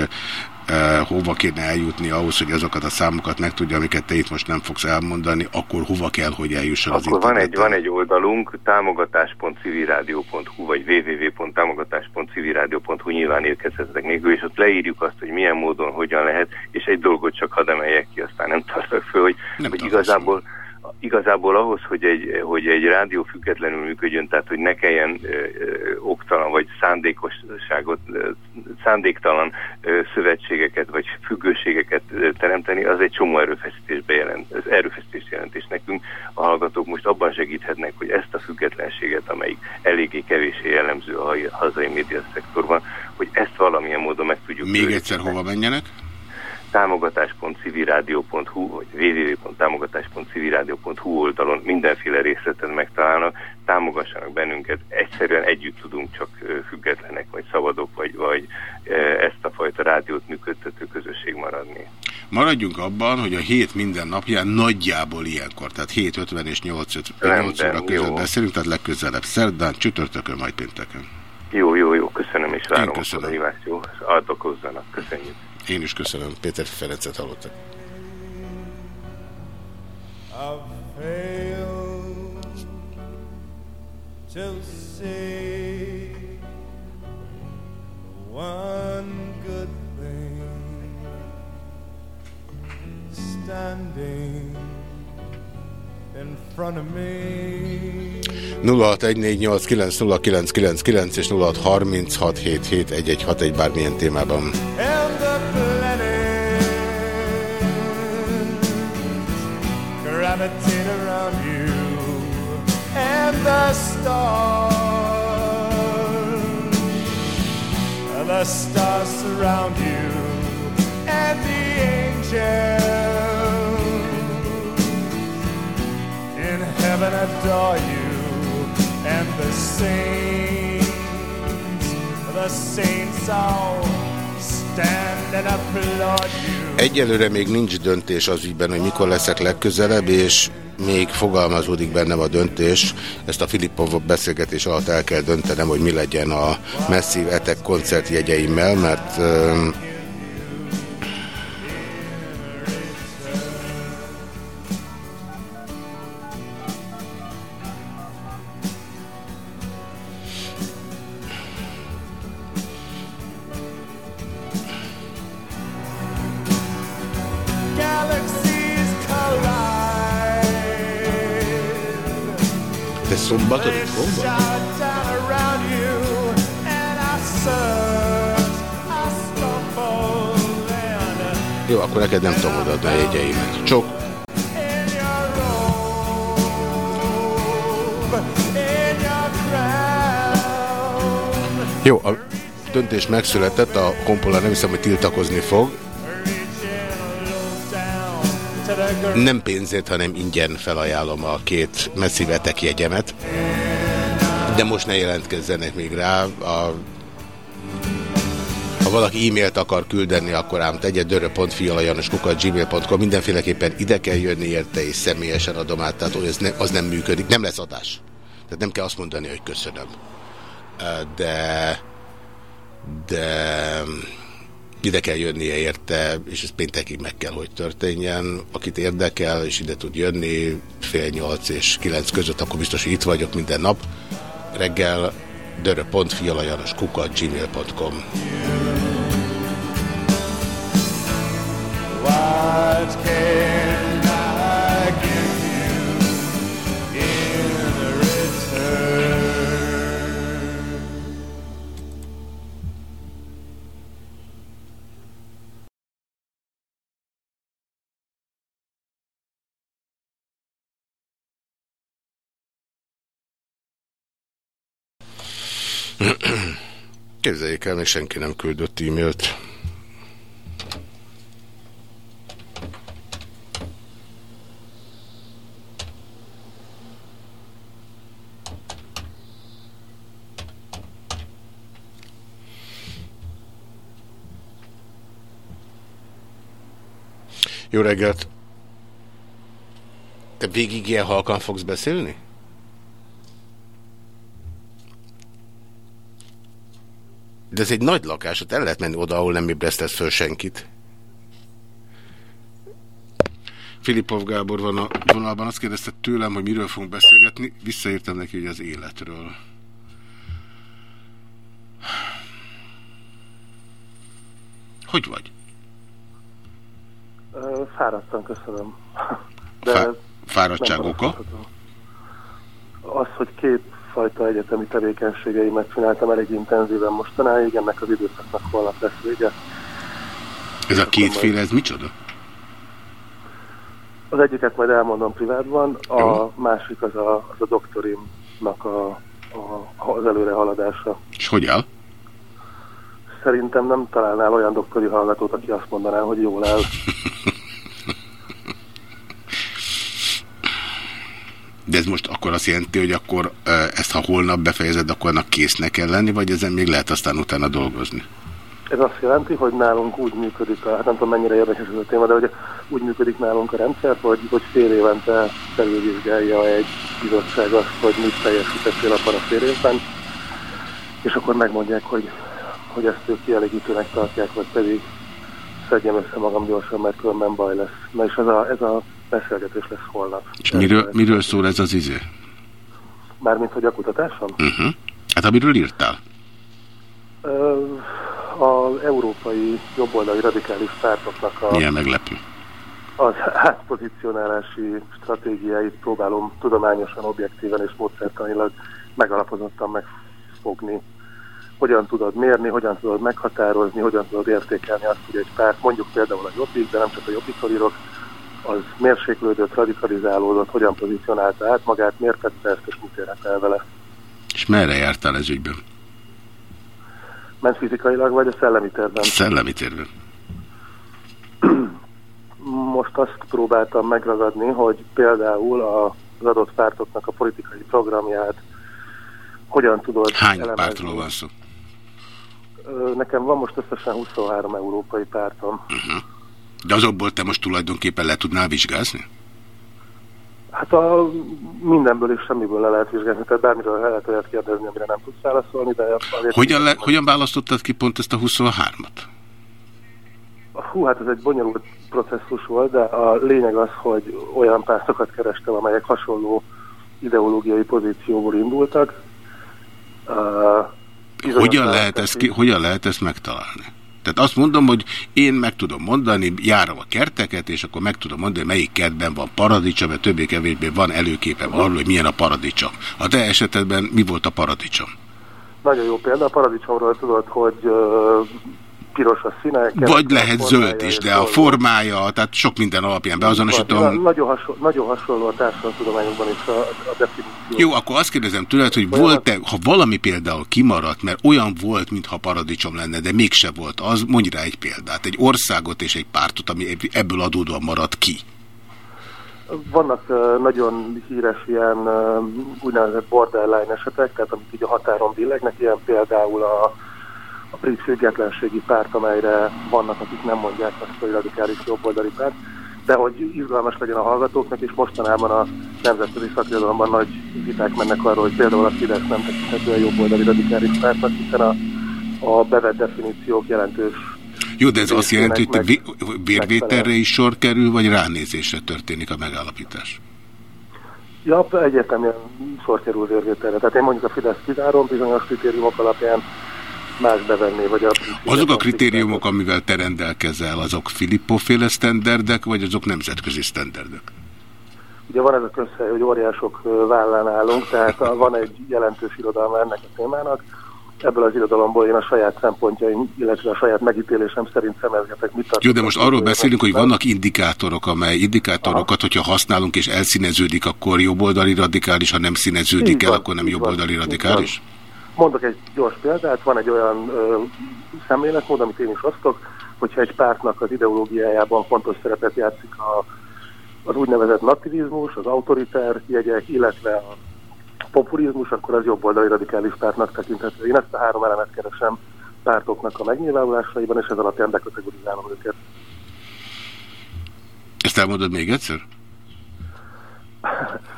hova kéne eljutni ahhoz, hogy azokat a számokat megtudja, amiket te itt most nem fogsz elmondani, akkor hova kell, hogy eljusson
az Akkor van egy, van egy oldalunk, támogatás.civilrádió.hu vagy www.támogatás.civilrádió.hu nyilván érkezhetnek nélkül, és ott leírjuk azt, hogy milyen módon, hogyan lehet, és egy dolgot csak hadd emeljek ki, aztán nem tartok föl, hogy, nem hogy igazából föl igazából ahhoz, hogy egy, hogy egy rádió függetlenül működjön, tehát hogy ne kelljen ö, oktalan vagy szándékosságot, ö, szándéktalan ö, szövetségeket vagy függőségeket ö, teremteni, az egy csomó erőfeszítésbe jelent, az erőfeszítés jelent, és nekünk a hallgatók most abban segíthetnek, hogy ezt a függetlenséget, amelyik eléggé kevésé jellemző a hazai média szektorban, hogy ezt valamilyen módon meg tudjuk...
Még egyszer hova menjenek?
támogatás.civilrádió.hu vagy www.támogatás.civilrádió.hu oldalon mindenféle részletet meg találnak, támogassanak bennünket, egyszerűen együtt tudunk csak függetlenek, vagy szabadok, vagy, vagy ezt a fajta rádiót működtető közösség maradni.
Maradjunk abban, hogy a hét minden napján nagyjából ilyenkor, tehát 7.50 és 8.50 óra között beszélünk, tehát legközelebb szerdán, csütörtökön, majd pénteken.
Jó, jó, jó, köszönöm, és várom a hívást, jó, adokozzanak, köszönjük.
Én is köszönöm, Péter Ferencet hallottak. standing in front of me 0614890999 és 0636771161 bármilyen témában. gravitate around you and the stars the stars surround you and the angels in heaven adore you the saints, the saints all stand and applaud you. Egyelőre még nincs döntés az ügyben, hogy mikor leszek legközelebb, és még fogalmazódik bennem a döntés. Ezt a Filippov beszélgetés alatt el kell döntenem, hogy mi legyen a Massive Attack koncertjegyeimmel, mert szombaton akkor neked nem tudom odaadni a jegyeimet. Csok! Jó, a döntés megszületett, a kompola nem hiszem, hogy tiltakozni fog. Nem pénzért, hanem ingyen felajánlom a két messzivetek jegyemet. De most ne jelentkezzenek még rá. A ha valaki e-mailt akar küldeni, akkor ám tegye dörö.fialajanoskukat.gmail.com Mindenféleképpen ide kell jönni érte, és személyesen adom át, tehát az, ne, az nem működik, nem lesz adás. Tehát nem kell azt mondani, hogy köszönöm. De... De ide kell jönnie érte, és ez péntekig meg kell, hogy történjen. Akit érdekel, és ide tud jönni fél nyolc és kilenc között, akkor biztos, hogy itt vagyok minden nap. Reggel dörö.fialajanoskukat gmail.com What can Képzeljék el, még senki nem küldött e-mailt. Jó reggelt! Te végig ilyen halkan fogsz beszélni? De ez egy nagy lakás, ott el lehet menni oda, ahol nem ébresztesz föl senkit. Filipov Gábor van a vonalban, azt kérdezte tőlem, hogy miről fogunk beszélgetni, visszaírtam neki, hogy az életről. Hogy vagy?
Fáradtan, köszönöm.
De Fá fáradtság oka?
Az, hogy két fajta egyetemi tevékenységeimet csináltam elég intenzíven mostanáig, ennek az időszaknak holnap lesz vége.
Ez a kétféle, ez micsoda?
Az egyiket majd elmondom privátban, a Jó. másik az a, az a doktorimnak a, a, az előre haladása.
És hogy áll?
Szerintem nem találnál olyan doktori hallgatót, aki azt mondaná, hogy jól áll.
De ez most akkor azt jelenti, hogy akkor ezt ha holnap befejezed, akkor annak késznek kell lenni, vagy ezen még lehet aztán utána dolgozni?
Ez azt jelenti, hogy nálunk úgy működik, a, hát nem tudom mennyire érdekes ez a téma, de hogy úgy működik nálunk a rendszer, hogy, hogy fél évente felülvizsgálja egy bizottság azt, hogy mit teljesítettél abban a fél évben, és akkor megmondják, hogy, hogy ezt ők kielégítőnek tartják, vagy pedig szedjem össze magam gyorsan, mert különben baj lesz. Na és ez a, ez a beszélgetés lesz holnap.
És miről, miről szól ez az izé?
Mármint, hogy a kutatásom?
Uh -huh. Hát amiről írtál?
Az európai jobboldali radikális pártoknak a...
Milyen meglepő.
Az átpozícionálási stratégiáit próbálom tudományosan, objektíven és módszertanilag megalapozottan megfogni. Hogyan tudod mérni, hogyan tudod meghatározni, hogyan tudod értékelni azt, hogy egy párt, mondjuk például a jobbik, de nem csak a jobbikról írok, az mérséklődött, radikalizálódott, hogyan pozícionálta át magát, miért tette ezt, és mit érhet el vele.
És merre jártál ez ügyben?
Ment fizikailag, vagy a szellemi térben?
Szellemi térben.
Most azt próbáltam megragadni, hogy például az adott pártoknak a politikai programját hogyan tudod
Hány elemezni. pártról van szó?
Nekem van most összesen 23 európai pártom. Uh.
-huh. De azokból te most tulajdonképpen le tudnál vizsgázni?
Hát a mindenből és semmiből le lehet vizsgálni, tehát bármiről le lehet olyat kérdezni, amire nem tudsz válaszolni, de...
Hogyan, le, hogyan választottad ki pont ezt a 23-at?
Hú, hát ez egy bonyolult processzus volt, de a lényeg az, hogy olyan pártokat kerestem, amelyek hasonló ideológiai pozícióból indultak.
Uh, hogyan, lehet ezt ki, hogyan lehet ezt megtalálni? Tehát azt mondom, hogy én meg tudom mondani, járom a kerteket, és akkor meg tudom mondani, melyik kertben van paradicsom, mert többé-kevésbé van előképem arról, hogy milyen a paradicsom. A te esetedben mi volt a paradicsom?
Nagyon jó példa. A paradicsomról tudod, hogy piros a színe.
Vagy lehet zöld is, de a formája, tehát sok minden alapján beazonosítom.
Nagyon, hasonló, nagyon hasonló a társadalomtudományokban is a, a definíció.
Jó, akkor azt kérdezem tőled, hogy volt-e, ha valami például kimaradt, mert olyan volt, mintha paradicsom lenne, de mégse volt az, mondj rá egy példát, egy országot és egy pártot, ami ebből adódóan maradt ki.
Vannak uh, nagyon híres ilyen uh, úgynevezett borderline esetek, tehát amik így a határon billegnek, ilyen például a a brit függetlenségi párt, amelyre vannak, akik nem mondják azt, hogy radikális jobboldali párt, de hogy izgalmas legyen a hallgatóknak, és mostanában a nemzetközi szakirodalomban nagy viták mennek arról, hogy például a Fidesz nem tekinthető a jobboldali radikális pártnak, hiszen a, a bevett definíciók jelentős
jó, de ez azt jelenti, hogy vérvételre is sor kerül, vagy ránézésre történik a megállapítás?
Ja, egyértelműen sor kerül vérvételre. Tehát én mondjuk a Fidesz kizárom bizonyos kritériumok alapján, más bevenni, vagy a...
Azok a kritériumok, amivel te rendelkezel, azok Filippo-féle sztenderdek, vagy azok nemzetközi sztenderdek?
Ugye van ez a közhely, hogy óriások vállán állunk, tehát van egy jelentős irodalma ennek a témának. Ebből az irodalomból én a saját szempontjaim, illetve a saját megítélésem szerint szemezgetek. Mit
Jó, de most arról beszélünk, hogy vannak indikátorok, amely indikátorokat, Aha. hogyha használunk és elszíneződik, akkor jobboldali radikális, ha nem színeződik el, akkor nem jobboldali radikális? Van.
Mondok egy gyors példát, van egy olyan ö, szemléletmód, amit én is osztok, hogyha egy pártnak az ideológiájában fontos szerepet játszik a, az úgynevezett nativizmus, az autoriter jegyek, illetve a populizmus, akkor az jobboldali radikális pártnak tekinthető. Én ezt a három elemet keresem pártoknak a megnyilvánulásaiban, és ez alapján bekategorizálom őket.
Ezt elmondod még egyszer?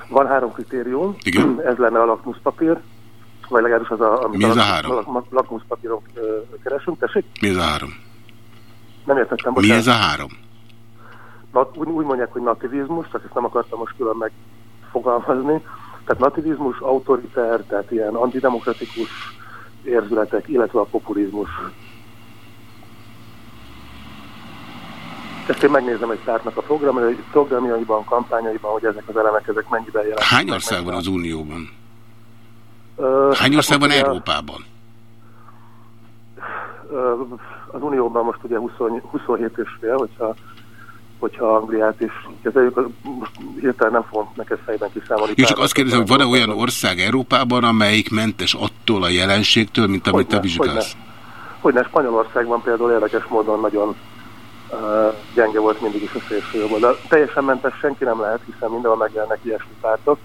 Van három kritérium,
Igen?
ez lenne a lakmuszpapír, vagy legalábbis az a,
amit Mi ez a, három?
lakmuszpapírok keresünk, tessék?
Mi ez a három?
Nem értettem.
Mi ez a három?
Na, úgy, úgy mondják, hogy nativizmus, csak ezt nem akartam most külön megfogalmazni. Tehát nativizmus, autoriter, tehát ilyen antidemokratikus érzületek, illetve a populizmus. Ezt én megnézem egy pártnak a programjaiban, kampányaiban, hogy ezek az elemek, ezek mennyiben jelennek.
Hány ország van az Unióban? Hány ország van Európában?
Az Unióban most ugye 20, 27 és fél, hogyha, hogyha Angliát is kezeljük, most hirtelen nem fogom neked fejben kiszámolni.
Jó, csak azt kérdezem, hogy van-e olyan ország Európában, amelyik mentes attól a jelenségtől, mint amit te vizsgálsz?
Hogyne, Spanyolországban például érdekes módon nagyon uh, gyenge volt mindig is a szélső De teljesen mentes senki nem lehet, hiszen mindenhol megjelennek ilyesmi pártok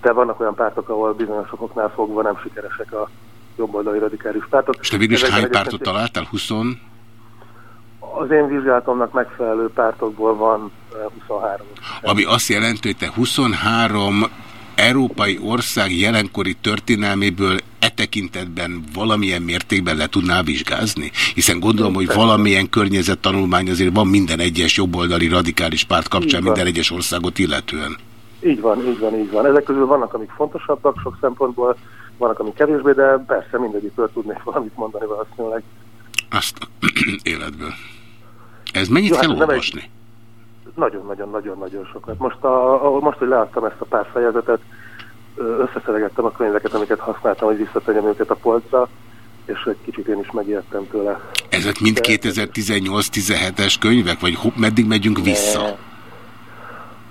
de vannak olyan pártok, ahol bizonyos okoknál fogva nem sikeresek a jobboldali radikális pártok.
És te végül is hány pártot találtál? 20?
Az én vizsgálatomnak megfelelő pártokból van eh, 23.
Ami azt jelenti, hogy te 23 európai ország jelenkori történelméből e tekintetben valamilyen mértékben le tudnál vizsgázni? Hiszen gondolom, hogy valamilyen környezettanulmány azért van minden egyes jobboldali radikális párt kapcsán, minden egyes országot illetően.
Így van, így van, így van. Ezek közül vannak, amik fontosabbak sok szempontból, vannak, amik kevésbé, de persze mindegyikről tudnék valamit mondani valószínűleg.
Azt életből. Ez mennyit
Jó, hát
kell
egy-
olvasni?
Nagyon-nagyon-nagyon-nagyon sokat. Most, a, a, most, hogy leadtam ezt a pár fejezetet, ö, összeszeregettem a könyveket, amiket használtam, hogy visszategyem őket a polcra, és egy kicsit én is megijedtem tőle.
Ezek mind 2018-17-es könyvek, vagy ho- meddig megyünk vissza?
Ne.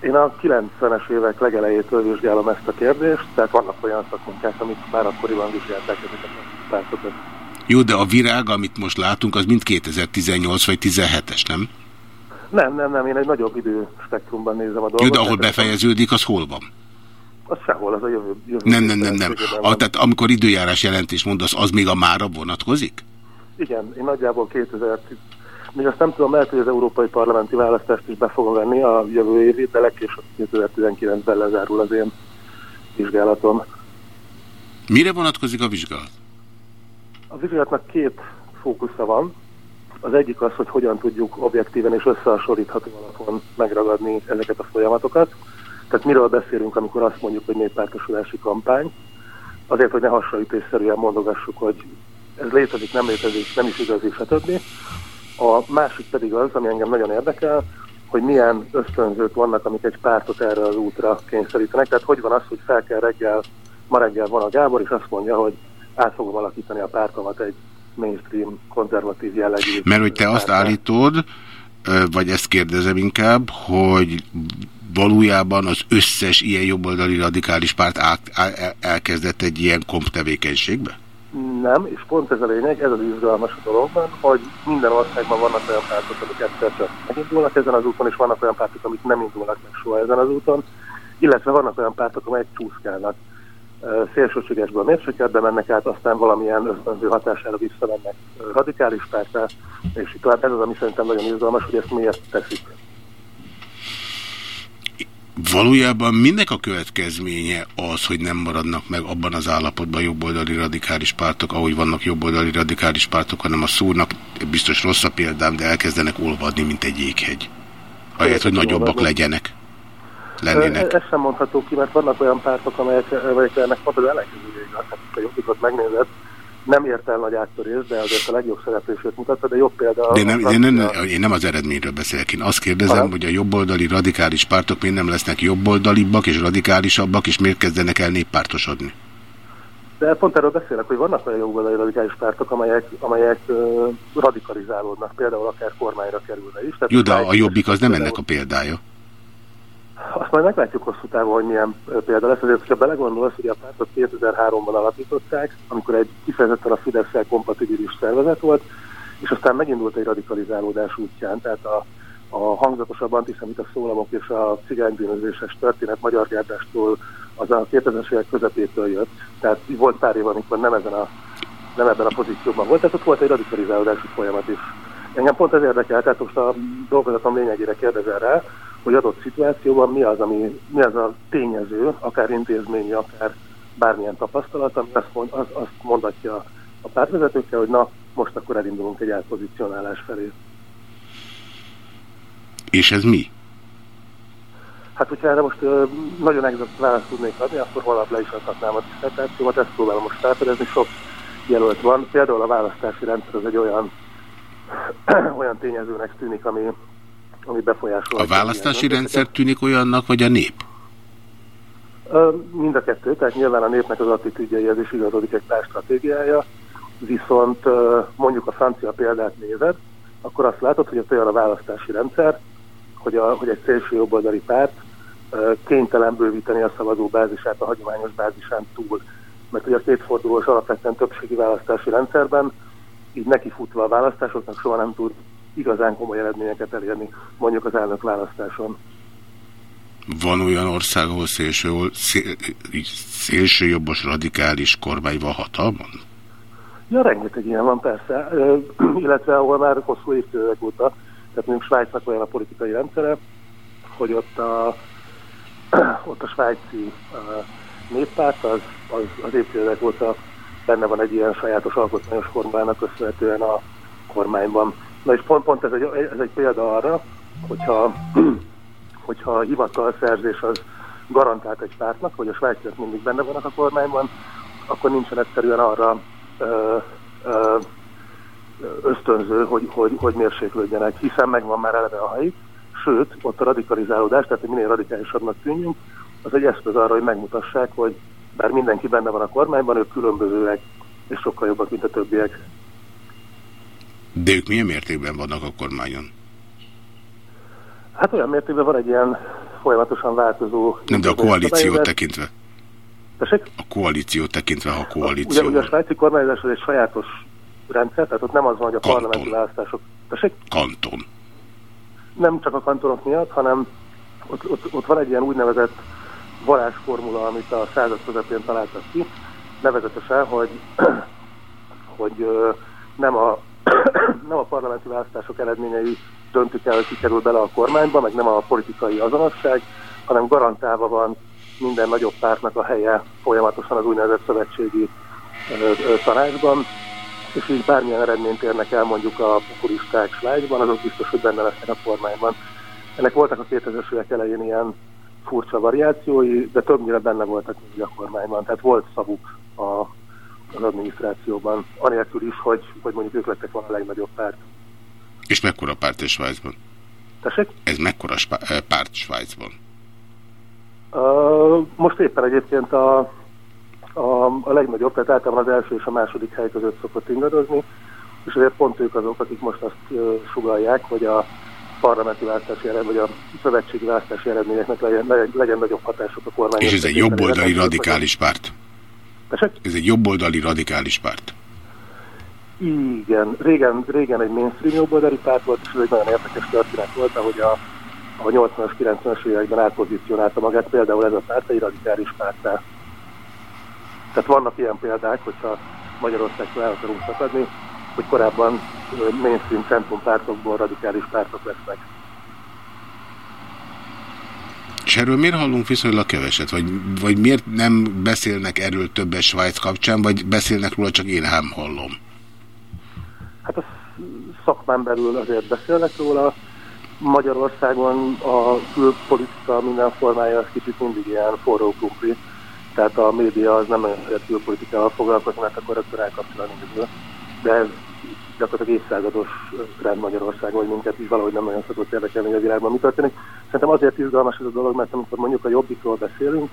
Én a 90-es évek legelejétől vizsgálom ezt a kérdést, tehát vannak olyan szakmunkák, amik már akkoriban vizsgálták ezeket a pártokat.
Jó, de a virág, amit most látunk, az mind 2018 vagy 17-es, nem?
Nem, nem, nem, én egy nagyobb idő spektrumban nézem a dolgot.
Jó, de ahol befejeződik, az hol van?
Az sehol, az a jövő. jövő
Nem, nem, nem, nem. A, tehát amikor időjárás jelentés mondasz, az még a mára vonatkozik?
Igen, én nagyjából 2000 még azt nem tudom, lehet, hogy az európai parlamenti választást is be fogom venni a jövő évét, de legkésőbb 2019-ben lezárul az én vizsgálatom.
Mire vonatkozik a vizsgálat?
A vizsgálatnak két fókusza van. Az egyik az, hogy hogyan tudjuk objektíven és összehasonlítható alapon megragadni ezeket a folyamatokat. Tehát miről beszélünk, amikor azt mondjuk, hogy néppártosulási kampány. Azért, hogy ne hasonlítésszerűen mondogassuk, hogy ez létezik, nem létezik, nem is igazi, stb. A másik pedig az, ami engem nagyon érdekel, hogy milyen ösztönzők vannak, amik egy pártot erre az útra kényszerítenek. Tehát hogy van az, hogy fel kell reggel, ma reggel van a Gábor, és azt mondja, hogy át fogom alakítani a pártomat egy mainstream, konzervatív jellegű.
Mert hogy te azt állítod, vagy ezt kérdezem inkább, hogy valójában az összes ilyen jobboldali radikális párt át, el, elkezdett egy ilyen komp tevékenységbe?
Nem, és pont ez a lényeg, ez az izgalmas a dologban, hogy minden országban vannak olyan pártok, amik egyszer csak megindulnak ezen az úton, és vannak olyan pártok, amik nem indulnak meg soha ezen az úton, illetve vannak olyan pártok, amelyek csúszkálnak. Szélsőségesből mérsékeltbe mennek át, aztán valamilyen ösztönző hatására visszamennek radikális pártá, és itt tovább ez az, ami szerintem nagyon izgalmas, hogy ezt miért teszik.
Valójában mindnek a következménye az, hogy nem maradnak meg abban az állapotban jobboldali radikális pártok, ahogy vannak jobboldali radikális pártok, hanem a szúrnak, biztos rossz a példám, de elkezdenek olvadni, mint egy jéghegy. Ahelyett, hogy nagyobbak legyenek. Lennének.
Ez sem mondható ki, mert vannak olyan pártok, amelyek, amelyek ennek pont az ellenkezője igaz. Hát, ha jobbikot megnézed, nem ért el nagy áttörés, de azért a legjobb szereplését mutatta, de jobb példa...
De nem, én, nem, én nem az eredményről beszélek, én azt kérdezem,
Hanem?
hogy a jobboldali radikális pártok miért nem lesznek jobboldalibbak és radikálisabbak, és miért kezdenek el néppártosodni?
De pont erről beszélek, hogy vannak olyan jobboldali radikális pártok, amelyek, amelyek uh, radikalizálódnak, például akár kormányra kerülve is. Tehát
Jó, de a jobbik az nem ennek a példája.
Azt majd meglátjuk hosszú távon, hogy milyen példa lesz. Azért, hogyha belegondolsz, hogy a pártot 2003-ban alapították, amikor egy kifejezetten a fidesz kompatibilis szervezet volt, és aztán megindult egy radikalizálódás útján, tehát a, a hangzatosabb antiszemita szólamok és a cigánybűnözéses történet magyar gárdástól az a 2000-es évek közepétől jött. Tehát volt pár év, amikor nem, ezen a, nem ebben a pozícióban volt, tehát ott volt egy radikalizálódási folyamat is. Engem pont ez érdekel, tehát most a dolgozatom lényegére kérdezel rá, hogy adott szituációban mi az, ami, mi az a tényező, akár intézményi, akár bármilyen tapasztalat, ami azt, mond, az, azt mondatja a pártvezetőkkel, hogy na, most akkor elindulunk egy átpozícionálás felé.
És ez mi?
Hát, hogyha erre most ö, nagyon exakt választ tudnék adni, akkor holnap le is adhatnám a diszertációmat, ezt próbálom most felfedezni, sok jelölt van. Például a választási rendszer az egy olyan, olyan tényezőnek tűnik, ami, ami befolyásolja.
A választási rendszer tűnik olyannak, vagy a nép?
Mind a kettő, tehát nyilván a népnek az attitűdjeihez is igazodik egy stratégiája, viszont mondjuk a francia példát nézed, akkor azt látod, hogy ott olyan a választási rendszer, hogy, a, hogy egy szélső jobboldali párt kénytelen bővíteni a szavazó bázisát a hagyományos bázisán túl. Mert ugye a kétfordulós alapvetően többségi választási rendszerben így nekifutva a választásoknak soha nem tud igazán komoly eredményeket elérni, mondjuk az elnök választáson.
Van olyan ország, ahol szélső, szél, szélsőjobbos radikális kormány van hatalmon?
Ja, rengeteg ilyen van persze, Ö, illetve ahol már hosszú évtizedek óta, tehát mondjuk Svájcnak olyan a politikai rendszere, hogy ott a, ott a svájci uh, néppárt az, az, az évtizedek óta benne van egy ilyen sajátos alkotmányos formának köszönhetően a kormányban. Na és pont, pont ez, egy, ez egy példa arra, hogyha, hogyha a hivatalszerzés az garantált egy pártnak, hogy a svájciak mindig benne vannak a kormányban, akkor nincsen egyszerűen arra ö, ö, ösztönző, hogy, hogy, hogy mérséklődjenek, hiszen megvan már eleve a helyük, sőt, ott a radikalizálódás, tehát hogy minél radikálisabbnak tűnjünk, az egy eszköz arra, hogy megmutassák, hogy bár mindenki benne van a kormányban, ők különbözőek, és sokkal jobbak, mint a többiek.
De ők milyen mértékben vannak a kormányon?
Hát olyan mértékben van egy ilyen folyamatosan változó...
Nem, de a koalíciót tekintve.
Tessék?
A koalíciót tekintve, ha a koalíció.
Ugye, ugye a svájci kormányzás az egy sajátos rendszer, tehát ott nem az van, hogy a
Kanton.
parlamenti választások... Tessék?
Kanton.
Nem csak a kantonok miatt, hanem ott, ott, ott van egy ilyen úgynevezett varázsformula, amit a század közepén találtak ki, nevezetesen, hogy, hogy nem, a, nem a parlamenti választások eredményei döntik el, hogy ki kerül bele a kormányba, meg nem a politikai azonosság, hanem garantálva van minden nagyobb pártnak a helye folyamatosan az úgynevezett szövetségi tanácsban, és így bármilyen eredményt érnek el mondjuk a populisták Svájcban, azok biztos, hogy benne lesznek a kormányban. Ennek voltak a 2000-es évek elején ilyen furcsa variációi, de többnyire benne voltak még a kormányban, tehát volt szavuk a, az adminisztrációban, anélkül is, hogy, hogy mondjuk ők lettek volna a legnagyobb párt.
És mekkora párt és Svájcban?
Tessék?
Ez mekkora eh, párt Svájcban?
Uh, most éppen egyébként a, a, a legnagyobb, tehát általában az első és a második hely között szokott ingadozni, és azért pont ők azok, akik most azt uh, sugalják, hogy a parlamenti választási eredmény, vagy a szövetségi választási eredményeknek legyen, legyen, legyen nagyobb hatások a kormány.
És ez egy jobboldali radikális párt?
Tessék?
Ez egy jobboldali radikális párt.
Igen, régen, régen egy mainstream jobboldali párt volt, és egy nagyon érdekes történet volt, ahogy a, a 80-as, 90-es években átpozícionálta magát, például ez a párt egy radikális pártá. Tehát vannak ilyen példák, hogyha Magyarországtól el akarunk szakadni, hogy korábban mainstream centrumpártokból radikális pártok lesznek.
És erről miért hallunk viszonylag keveset? Vagy, vagy miért nem beszélnek erről többes Svájc kapcsán, vagy beszélnek róla, csak én nem hallom?
Hát a szakmán belül azért beszélnek róla. Magyarországon a külpolitika minden formája az kicsit mindig ilyen forró krumpli. Tehát a média az nem nagyon szeret külpolitikával foglalkozni, mert akkor rögtön elkapcsolni. De ez gyakorlatilag évszázados trend Magyarországon, hogy minket is valahogy nem nagyon szokott érdekelni, hogy a világban mi történik. Szerintem azért izgalmas ez a dolog, mert amikor mondjuk a jobbikról beszélünk,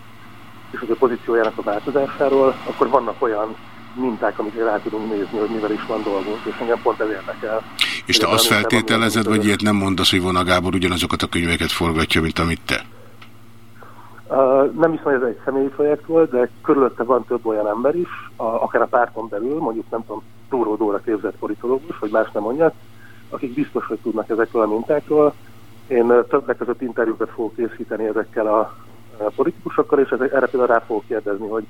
és hogy a pozíciójának a változásáról, akkor vannak olyan minták, amikre rá tudunk nézni, hogy mivel is van dolgunk, és engem pont ez érdekel.
És te azt feltételezed, vagy ilyet nem mondasz, hogy Vona Gábor ugyanazokat a könyveket forgatja, mint amit te?
Uh, nem hiszem, hogy ez egy személyi projekt volt, de körülötte van több olyan ember is, a, akár a párton belül, mondjuk nem tudom, Túró Dóra képzett politológus, hogy más nem mondjak, akik biztos, hogy tudnak ezekről a mintákról. Én többek között interjúkat fogok készíteni ezekkel a, politikusokkal, és erre például rá fogok kérdezni, hogy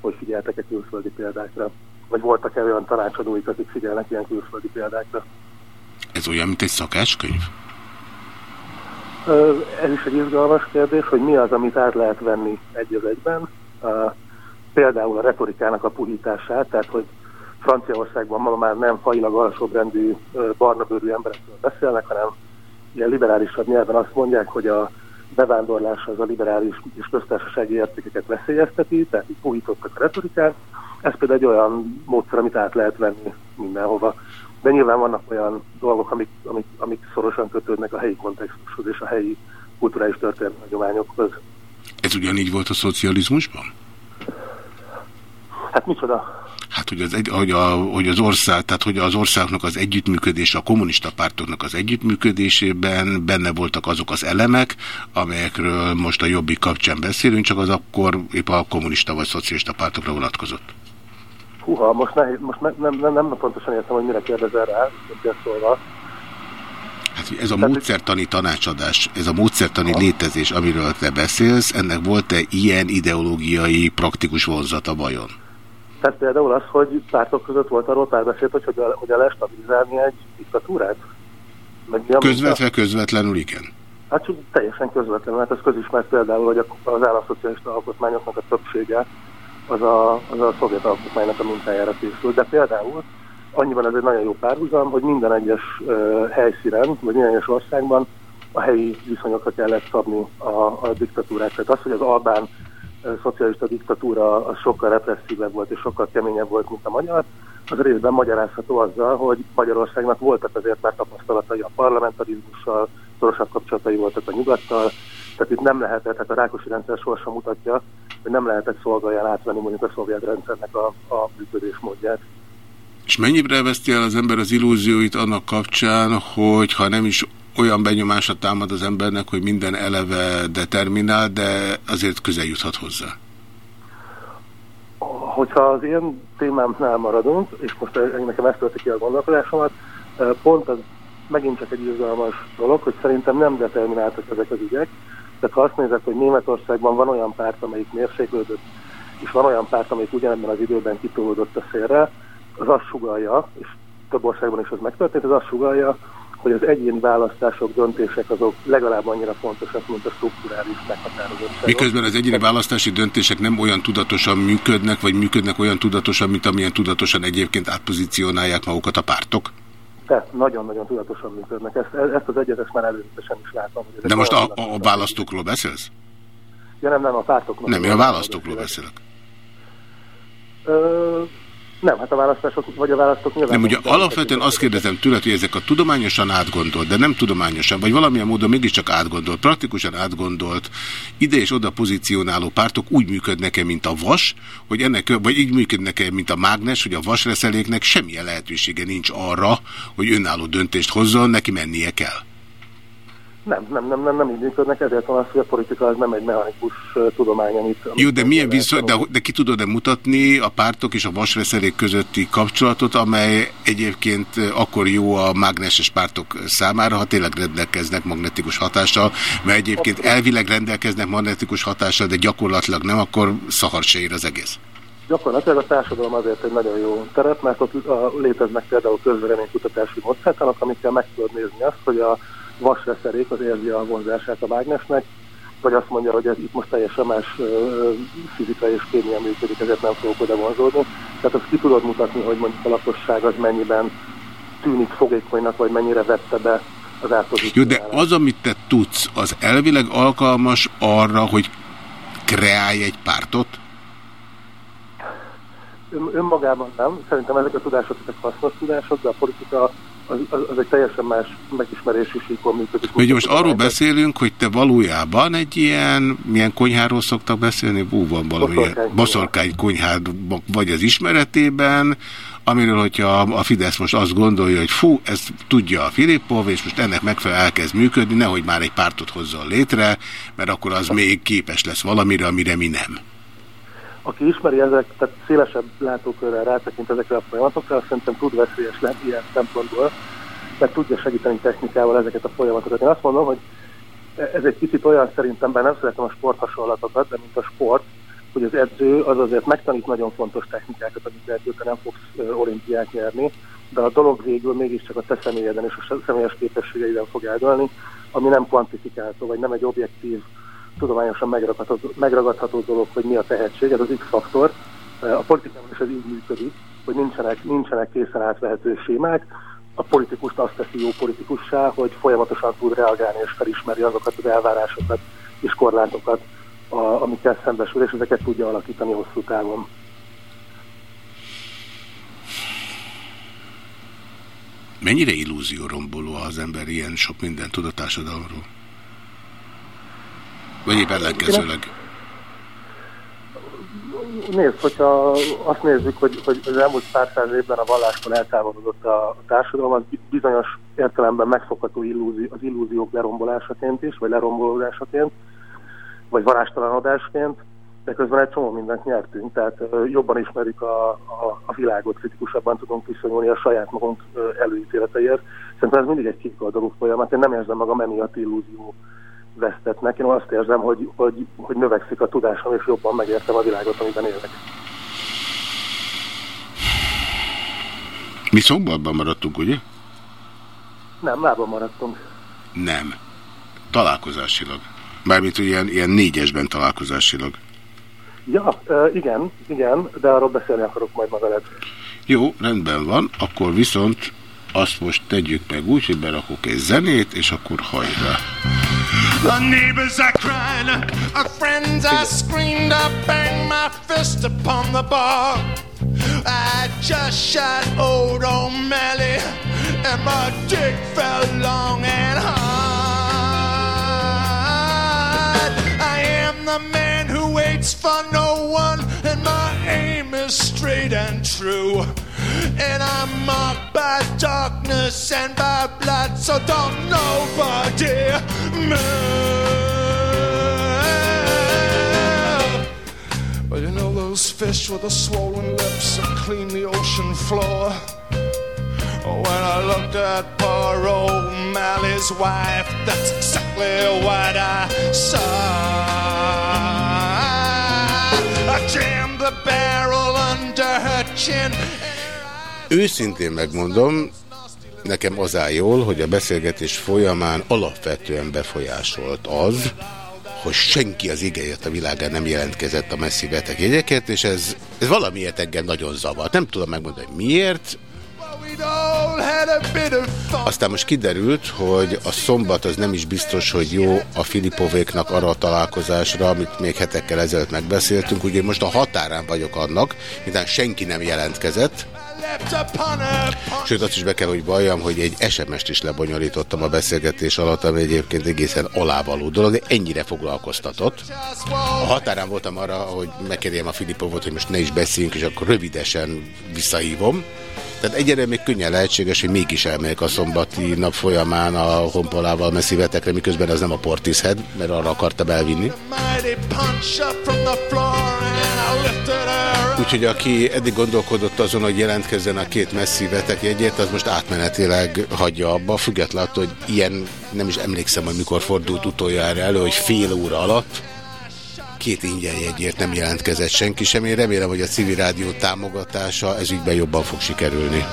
hogy figyeltek-e külföldi példákra, vagy voltak-e olyan tanácsadóik, akik figyelnek ilyen külföldi példákra.
Ez olyan, mint egy szakáskönyv?
Ez is egy izgalmas kérdés, hogy mi az, amit át lehet venni egy az egyben. Például a retorikának a puhítását, tehát hogy Franciaországban ma már nem failag alsóbrendű barnabőrű emberekről beszélnek, hanem ilyen liberálisabb nyelven azt mondják, hogy a bevándorlás az a liberális és köztársasági értékeket veszélyezteti, tehát így puhítottak a retorikát. Ez például egy olyan módszer, amit át lehet venni mindenhova. De nyilván vannak olyan dolgok, amik, amik, amik szorosan kötődnek a helyi kontextushoz és a helyi kulturális történelmi hagyományokhoz.
Ez ugyanígy volt a szocializmusban?
Hát micsoda?
Hát, hogy az, egy, hogy, a, hogy az ország, tehát hogy az országnak az együttműködése, a kommunista pártoknak az együttműködésében benne voltak azok az elemek, amelyekről most a jobbik kapcsán beszélünk, csak az akkor épp a kommunista vagy szocialista pártokra vonatkozott.
Húha, most, nehéz, most ne, nem, nem, nem pontosan értem, hogy mire kérdezel rá, szólva.
Hát ez a módszertani tanácsadás, ez a módszertani létezés, amiről te beszélsz, ennek volt-e ilyen ideológiai, praktikus vonzata vajon?
Tehát például az, hogy pártok között volt arról párbeszéd, hogy hogyan, hogyan lehet stabilizálni egy diktatúrát?
Meg Közvetve, közvetlenül igen.
Hát csak teljesen közvetlenül, hát ez közismert például, hogy az államszocialista alkotmányoknak a többsége az a, az a szovjet alkotmánynak a mintájára készült. De például annyiban ez egy nagyon jó párhuzam, hogy minden egyes uh, helyszínen, vagy minden egyes országban a helyi viszonyokra kellett szabni a, a diktatúrát. Tehát az, hogy az albán szocialista diktatúra az sokkal represszívebb volt és sokkal keményebb volt, mint a magyar, az részben magyarázható azzal, hogy Magyarországnak voltak azért már tapasztalatai a parlamentarizmussal, szorosabb kapcsolatai voltak a nyugattal, tehát itt nem lehetett, tehát a Rákosi rendszer sorsa mutatja, hogy nem lehetett szolgálján átvenni mondjuk a szovjet rendszernek a, a működésmódját.
És mennyire veszti el az ember az illúzióit annak kapcsán, hogy ha nem is olyan benyomása támad az embernek, hogy minden eleve determinál, de azért közel juthat hozzá?
Hogyha az én témámnál maradunk, és most nekem ezt tölti ki a gondolkodásomat, pont az megint csak egy izgalmas dolog, hogy szerintem nem determináltak ezek az ügyek. Tehát ha azt nézek, hogy Németországban van olyan párt, amelyik mérséklődött, és van olyan párt, amelyik ugyanebben az időben kitolódott a szélre, az azt sugalja, és több országban is az megtörtént, az azt sugalja, hogy az egyéni választások, döntések azok legalább annyira fontosak, mint a strukturális meghatározottság.
Miközben az egyéni választási döntések nem olyan tudatosan működnek, vagy működnek olyan tudatosan, mint amilyen tudatosan egyébként átpozícionálják magukat a pártok?
De nagyon-nagyon tudatosan működnek. Ezt, ezt az egyetes már előzetesen is látom. Hogy
De most a, a, a választókról beszélsz?
Ja nem, nem, a pártokról.
Nem, én a választókról beszélek.
Ö, nem, hát a választások, vagy a választók nyilván...
Nem, ugye alapvetően azt kérdezem tőled, hogy ezek a tudományosan átgondolt, de nem tudományosan, vagy valamilyen módon mégiscsak átgondolt, praktikusan átgondolt, ide és oda pozícionáló pártok úgy működnek-e, mint a vas, hogy ennek, vagy így működnek-e, mint a mágnes, hogy a vasreszeléknek semmilyen lehetősége nincs arra, hogy önálló döntést hozzon, neki mennie kell.
Nem, nem, nem, nem, nem így működnek, ezért van az, hogy a politika az nem egy mechanikus tudomány, amit...
Jó, de milyen viszont, de, de ki tudod-e mutatni a pártok és a vasreszelék közötti kapcsolatot, amely egyébként akkor jó a mágneses pártok számára, ha tényleg rendelkeznek magnetikus hatással, mert egyébként elvileg rendelkeznek magnetikus hatással, de gyakorlatilag nem, akkor szahar se ér az egész.
Gyakorlatilag a társadalom azért egy nagyon jó terep, mert ott a, léteznek például közvéleménykutatási módszertanak, amikkel meg tudod nézni azt, hogy a vasreszerék az érzi a vonzását a mágnesnek, vagy azt mondja, hogy ez itt most teljesen más fizika és kémia működik, ezért nem fogok oda vonzódni. Tehát azt ki tudod mutatni, hogy mondjuk a lakosság az mennyiben tűnik fogékonynak, vagy mennyire vette be az
Jó, de az, amit te tudsz, az elvileg alkalmas arra, hogy kreálj egy pártot?
Ön, önmagában nem. Szerintem ezek a tudások ezek hasznos tudások, de a politika az, az, az egy teljesen más megismerési síkon működik.
Ugye most arról beszélünk, hogy te valójában egy ilyen, milyen konyháról szoktak beszélni? Bú, van valami baszorkány konyhád vagy az ismeretében, amiről, hogyha a Fidesz most azt gondolja, hogy fú, ezt tudja a Filippov, és most ennek megfelelően elkezd működni, nehogy már egy pártot hozzon létre, mert akkor az még képes lesz valamire, amire mi nem.
Aki ismeri ezek, tehát szélesebb látókörrel rátekint ezekre a folyamatokra, azt szerintem tud veszélyes lenni ilyen szempontból, mert tudja segíteni technikával ezeket a folyamatokat. Én azt mondom, hogy ez egy kicsit olyan szerintem, bár nem szeretem a sport hasonlatokat, de mint a sport, hogy az edző az azért megtanít nagyon fontos technikákat, amit edzőkkel nem fogsz olimpiát nyerni, de a dolog végül mégiscsak a te személyeden és a személyes képességeiden fog eldőlni, ami nem kvantifikálható, vagy nem egy objektív tudományosan megragadható, dolog, hogy mi a tehetség, ez az X-faktor. A politikában is ez így működik, hogy nincsenek, nincsenek készen átvehető sémák. A politikust azt teszi jó politikussá, hogy folyamatosan tud reagálni és felismeri azokat az elvárásokat és korlátokat, a, amikkel szembesül, és ezeket tudja alakítani hosszú távon.
Mennyire illúzió romboló az ember ilyen sok mindent tud a társadalomról? Vagy épp ellenkezőleg?
Nézd, hogyha azt nézzük, hogy, hogy az elmúlt pár száz évben a valláskon eltávolodott a, társadalom, az bizonyos értelemben megfogható illúzi, az illúziók lerombolásaként is, vagy lerombolódásaként, vagy varástalanodásként. de közben egy csomó mindent nyertünk, tehát jobban ismerjük a, a, a világot, kritikusabban tudunk viszonyulni a saját magunk előítéleteiért. Szerintem ez mindig egy kékoldalú folyamat, én nem érzem magam emiatt illúzió vesztetnek, én azt érzem, hogy, hogy, hogy növekszik a tudásom, és jobban megértem a világot, amiben élek.
Mi szombatban maradtunk, ugye?
Nem, mában maradtunk.
Nem. Találkozásilag. Mármint ilyen, ilyen négyesben találkozásilag.
Ja, igen, igen, de arról beszélni akarok majd maga veled.
Jó, rendben van, akkor viszont azt most tegyük meg úgy, hogy berakok egy zenét, és akkor hajrá. The neighbors are crying, our friends are screamed, I bang my fist upon the bar. I just shot old O'Malley, and my dick fell long and hard. I am the man who waits for no one, and my aim is straight and true. And I'm marked by darkness and by blood, so don't nobody move. Well, you know those fish with the swollen lips that clean the ocean floor? When I looked at poor old Mally's wife, that's exactly what I saw. I jammed the barrel under her chin. Őszintén megmondom, nekem az áll jól, hogy a beszélgetés folyamán alapvetően befolyásolt az, hogy senki az igényet a világán nem jelentkezett a messzi betegjegyeket, és ez, ez valamiért engem nagyon zavart. Nem tudom megmondani, miért. Aztán most kiderült, hogy a szombat az nem is biztos, hogy jó a Filipovéknak arra a találkozásra, amit még hetekkel ezelőtt megbeszéltünk. Ugye most a határán vagyok annak, miután senki nem jelentkezett. Sőt, azt is be kell, hogy valljam, hogy egy SMS-t is lebonyolítottam a beszélgetés alatt, ami egyébként egészen alávaló dolog, de ennyire foglalkoztatott. A határán voltam arra, hogy megkérjem a Filipovot, hogy most ne is beszéljünk, és akkor rövidesen visszahívom. Tehát egyre még könnyen lehetséges, hogy mégis elmegyek a szombati nap folyamán a honpolával messzivetekre, miközben az nem a Portishead, mert arra akartam elvinni. Úgyhogy aki eddig gondolkodott azon, hogy jelentkezzen a két messzi vetek jegyét, az most átmenetileg hagyja abba, függetlenül hogy ilyen nem is emlékszem, hogy mikor fordult utoljára elő, hogy fél óra alatt két ingyen jegyért nem jelentkezett senki sem. Én remélem, hogy a civil rádió támogatása ezügyben jobban fog sikerülni.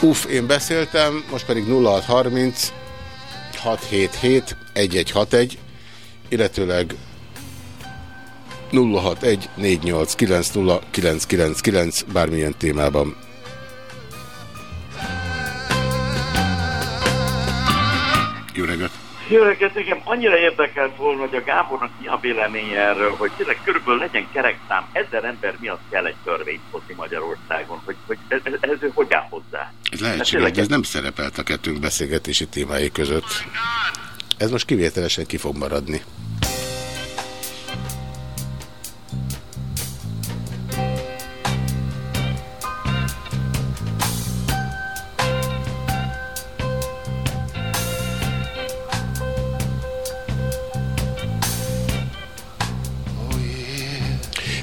Uff, én beszéltem, most pedig 0630 677 1161, illetőleg 061 489 bármilyen témában. Jó reggelt!
Jó reggelt, engem annyira érdekelt volna, hogy a Gábornak mi a véleménye erről, hogy tényleg körülbelül legyen kerekszám, ezer ember miatt kell egy törvényt hozni Magyarországon, hogy, hogy ez, ez, ez hogy áll hozzá?
Ez lehetséges, ez nem szerepelt a kettőnk beszélgetési témái között. Ez most kivételesen ki fog maradni.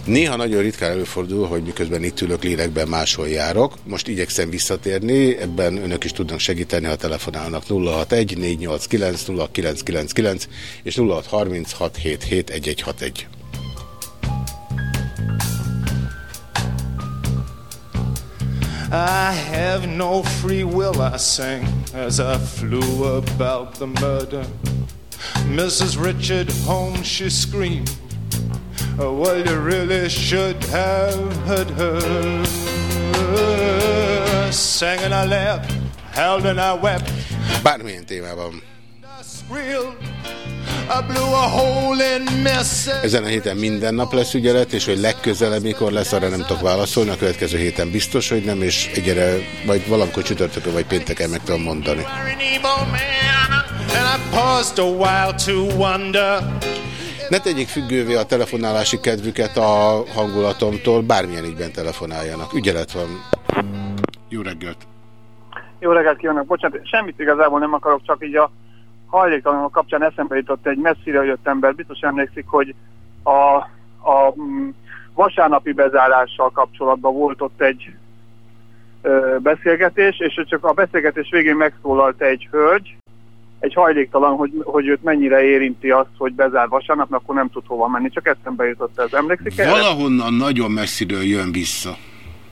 Néha nagyon ritkán előfordul, hogy miközben itt ülök lélekben máshol járok. Most igyekszem visszatérni, ebben önök is tudnak segíteni, ha telefonálnak 061 489 0999 és 0636771161. I have no free will, I sing, as I flew about the murder. Mrs. Richard Holmes, she screamed. Well, you really should have heard her. Sang and I laughed, held and I wept Bármilyen témában. Ezen a héten minden nap lesz ügyelet, és hogy legközelebb mikor lesz, arra nem tudok válaszolni. A következő héten biztos, hogy nem, és egyre majd valamikor csütörtökön vagy pénteken meg tudom mondani. Ne tegyék függővé a telefonálási kedvüket a hangulatomtól, bármilyen ügyben telefonáljanak. Ügyelet van. Jó reggelt!
Jó reggelt kívánok! Bocsánat, semmit igazából nem akarok, csak így a hajléktalanok kapcsán eszembe jutott egy messzire jött ember. Biztos emlékszik, hogy
a, a mm, vasárnapi bezárással kapcsolatban volt ott egy beszélgetés, és csak a beszélgetés végén megszólalt egy hölgy, egy hajléktalan, hogy, hogy őt mennyire érinti azt, hogy bezár vasárnap, akkor nem tud hova menni. Csak eszembe jutott ez. Emlékszik erre?
Valahonnan nagyon messziről jön vissza.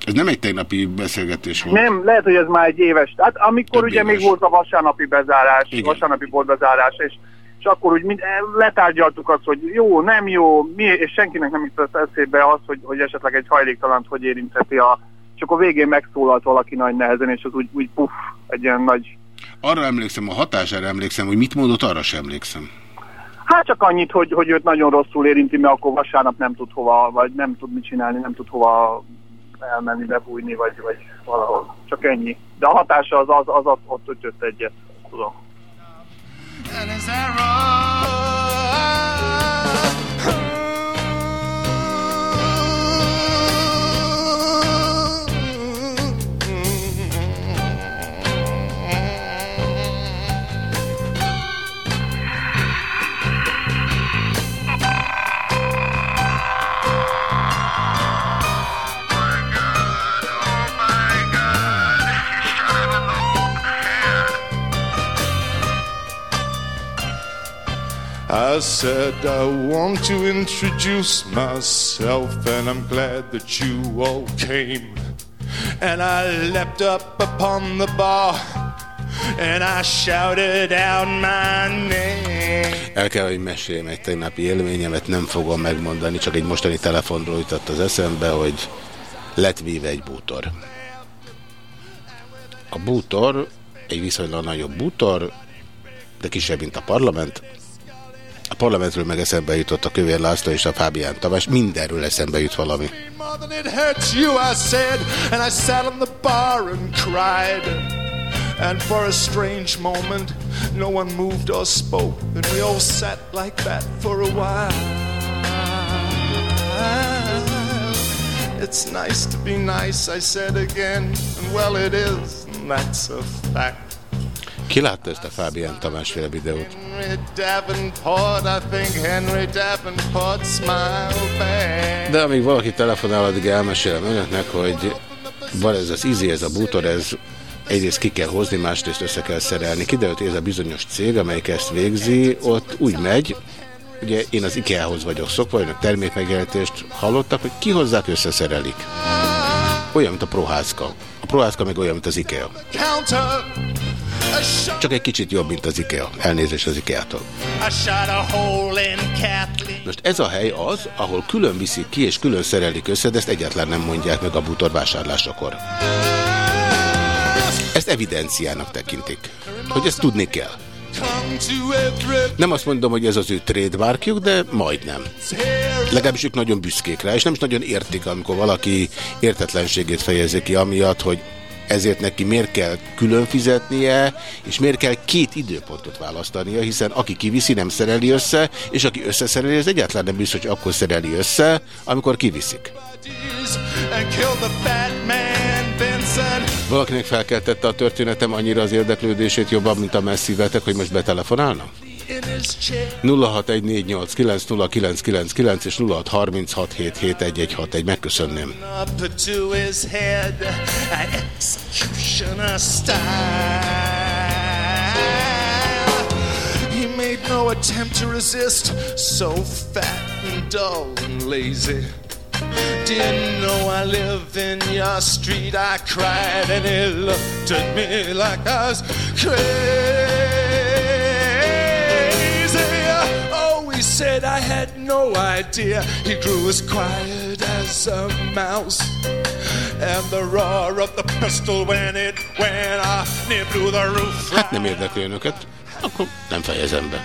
Ez nem egy tegnapi beszélgetés volt.
Nem, lehet, hogy ez már egy éves. Hát amikor
Több
ugye
éves.
még volt a vasárnapi bezárás,
Igen.
vasárnapi boltbezárás, és, és akkor úgy mind, letárgyaltuk azt, hogy jó, nem jó, mi, és senkinek nem jutott eszébe az, hogy, hogy esetleg egy hajléktalant hogy érintheti a... És akkor végén megszólalt valaki nagy nehezen, és az úgy, úgy puff, egy ilyen nagy...
Arra emlékszem, a hatására emlékszem, hogy mit mondott, arra sem emlékszem.
Hát csak annyit, hogy, hogy őt nagyon rosszul érinti, mert akkor vasárnap nem tud hova, vagy nem tud mit csinálni, nem tud hova elmenni, bebújni, vagy, vagy valahol. Csak ennyi. De a hatása az, az, az, az ott ütött egyet, tudom.
I said I want to introduce myself, and I'm glad that you all came. And I leapt up upon the bar, and I shouted out my name.
El kell, hogy meséljem egy tegnapi élményemet, nem fogom megmondani, csak egy mostani telefonról jutott az eszembe, hogy lett víve egy bútor. A bútor egy viszonylag nagyobb bútor, de kisebb, mint a parlament. A parlamentről meg eszembe jutott a Kövér László és a Fábián Tamás, mindenről eszembe jut valami.
And for a strange moment, no one moved or spoke, and we all sat like that for a while. It's nice to be nice, I said again, and well, it is, and that's a fact.
Ki látta ezt a Fábián Tamás féle videót? De amíg valaki telefonál, addig elmesélem önöknek, hogy van ez az izé, ez a bútor, ez egyrészt ki kell hozni, másrészt össze kell szerelni. Kiderült, ez a bizonyos cég, amelyik ezt végzi, ott úgy megy, ugye én az IKEA-hoz vagyok szokva, önök termékmegjelentést hallottak, hogy kihozzák, összeszerelik. Olyan, mint a Prohászka. A Prohászka meg olyan, mint az IKEA.
Counter,
Csak egy kicsit jobb, mint az IKEA. Elnézést az IKEA-tól. Most ez a hely az, ahol külön viszik ki és külön szerelik össze, de ezt egyáltalán nem mondják meg a bútor vásárlásakor. Ezt evidenciának tekintik, hogy ezt tudni kell. Nem azt mondom, hogy ez az ő trademarkjuk, de majdnem. Legalábbis ők nagyon büszkék rá, és nem is nagyon értik, amikor valaki értetlenségét fejezi ki amiatt, hogy ezért neki miért kell külön fizetnie, és miért kell két időpontot választania, hiszen aki kiviszi, nem szereli össze, és aki összeszereli, az egyáltalán nem biztos, hogy akkor szereli össze, amikor kiviszik. Valakinek felkeltette a történetem annyira az érdeklődését jobban, mint a messzívetek, hogy most betelefonálnak?
In his chair.
0614890999 és 0636771161. Megköszönném.
made no attempt to resist, so fat and dull and lazy. Didn't know I lived in your street. I cried and he looked at me like I was crazy. He said I had no idea. He grew as quiet as a mouse. And the roar of the pistol when it went off near blew the roof
Hát nem érdekli önöket, akkor nem fejezem be.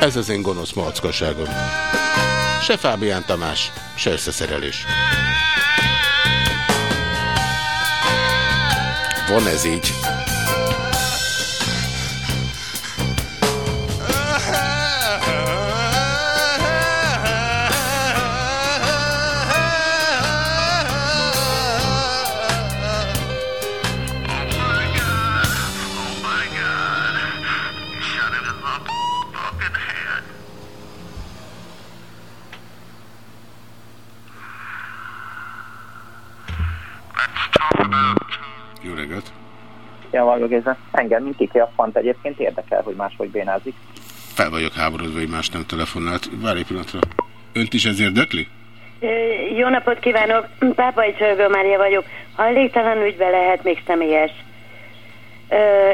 Ez az én gonosz malckaságom. Se Fábián Tamás, se összeszerelés. Van ez így.
Varga Géza. Engem, mint IKEA fant egyébként érdekel, hogy máshogy bénázik.
Fel vagyok háborodva, hogy más nem telefonált. Várj egy pillanatra. Önt is ez érdekli?
Jó napot kívánok, Pápai Csörgő Mária vagyok. Hajléktalan ügybe lehet még személyes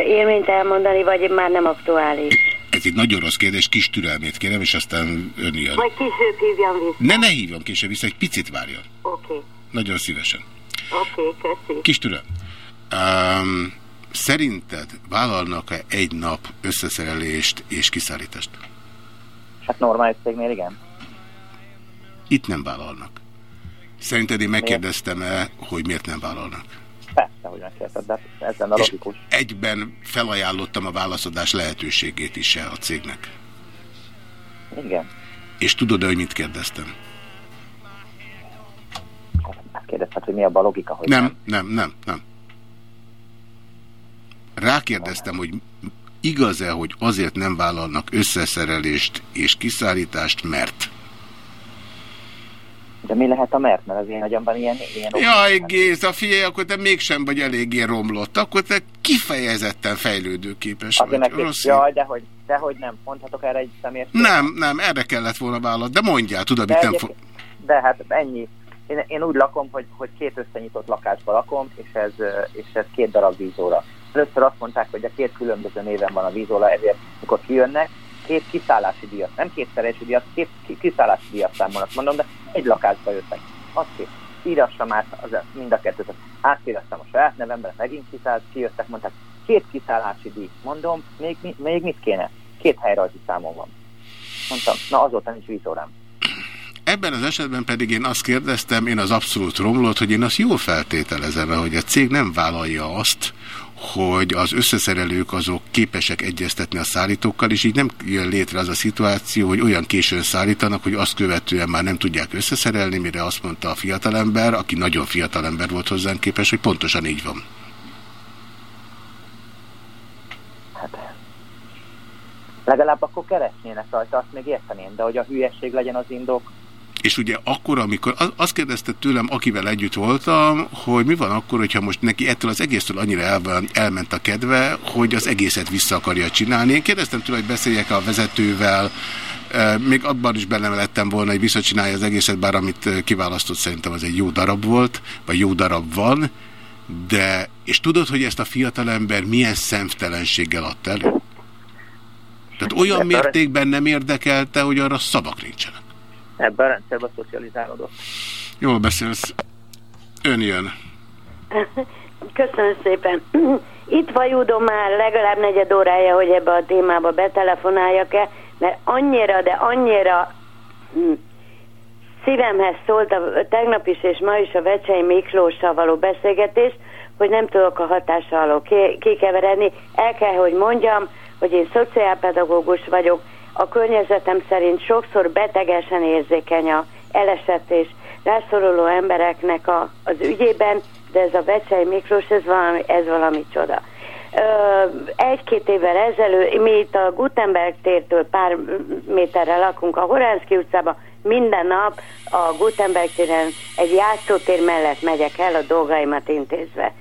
élményt elmondani, vagy már nem aktuális?
Ez egy nagyon rossz kérdés, kis türelmét kérem, és aztán ön jön.
Vagy később hívjam vissza.
Ne, ne hívjam később vissza, egy picit várjon.
Oké, okay.
Nagyon szívesen.
oké, okay, köszi.
Kis türelem. Um, szerinted vállalnak-e egy nap összeszerelést és kiszállítást?
Hát normális cégnél igen.
Itt nem vállalnak. Szerinted én megkérdeztem-e, hogy miért nem vállalnak?
Persze, hogy megkérdezted, de ez lenne a logikus.
egyben felajánlottam a válaszadás lehetőségét is a cégnek.
Igen.
És tudod-e, hogy mit kérdeztem?
Azt kérdezted, hogy mi abban a logika, hogy
Nem, nem, nem, nem. Rákérdeztem, hogy igaz-e, hogy azért nem vállalnak összeszerelést és kiszállítást, mert...
De mi lehet a mert? Mert az én agyamban ilyen... ilyen
Jaj, Géza, figyelj, akkor te mégsem vagy eléggé romlott, akkor te kifejezetten fejlődőképes vagy.
Azért meg,
Rossz
jaj, de hogy, de hogy nem. Mondhatok erre egy személyes...
Nem, nem, erre kellett volna választ, de mondjál, tudod, mit
De,
nem
egyébként-
fog...
de hát ennyi. Én, én úgy lakom, hogy, hogy két összenyitott lakásban lakom, és ez, és ez két darab vízóra. Először azt mondták, hogy a két különböző néven van a vízóra, ezért mikor kijönnek, két kiszállási díjat, nem két szerelési díjat, két ki- kiszállási díjat számolnak, mondom, de egy lakásba jöttek. Azt kér, írassa már az, mind a kettőt. Átírasztam a saját nevembe, megint kiszállt, kijöttek, mondták, két kiszállási díj. Mondom, még, mi- még mit kéne? Két helyrajzi számom van. Mondtam, na azóta nincs vízórám.
Ebben az esetben pedig én azt kérdeztem, én az abszolút romlott, hogy én azt jól feltételezem, hogy a cég nem vállalja azt, hogy az összeszerelők azok képesek egyeztetni a szállítókkal, és így nem jön létre az a szituáció, hogy olyan későn szállítanak, hogy azt követően már nem tudják összeszerelni, mire azt mondta a fiatalember, aki nagyon fiatalember volt hozzánk képes, hogy pontosan így van.
Legalább akkor keresnének rajta, azt még érteném, de hogy a hülyesség legyen az indok,
És ugye akkor, amikor az- azt kérdezte tőlem, akivel együtt voltam, hogy mi van akkor, hogyha most neki ettől az egésztől annyira el, elment a kedve, hogy az egészet vissza akarja csinálni. Én kérdeztem tőle, hogy beszéljek a vezetővel, e, még abban is benne lettem volna, hogy visszacsinálja az egészet, bár amit e, kiválasztott szerintem az egy jó darab volt, vagy jó darab van, de, és tudod, hogy ezt a fiatalember milyen szemtelenséggel adta elő? Tehát olyan mértékben nem érdekelte, hogy arra szavak nincsenek.
Ebben a rendszerben szocializálódott.
Jól beszélsz. Ön jön.
Köszönöm szépen. Itt vajúdom már legalább negyed órája, hogy ebbe a témába betelefonáljak-e, mert annyira, de annyira hm, szívemhez szólt a, tegnap is és ma is a Vecsei Miklóssal való beszélgetés, hogy nem tudok a hatása alól ki- kikeveredni. El kell, hogy mondjam, hogy én szociálpedagógus vagyok, a környezetem szerint sokszor betegesen érzékeny a elesett és rászoruló embereknek a, az ügyében, de ez a Vecsei Miklós, ez valami, ez valami csoda. Egy-két évvel ezelőtt, mi itt a Gutenberg tértől pár méterre lakunk a Horánszki utcában, minden nap a Gutenberg téren egy játszótér mellett megyek el a dolgaimat intézve.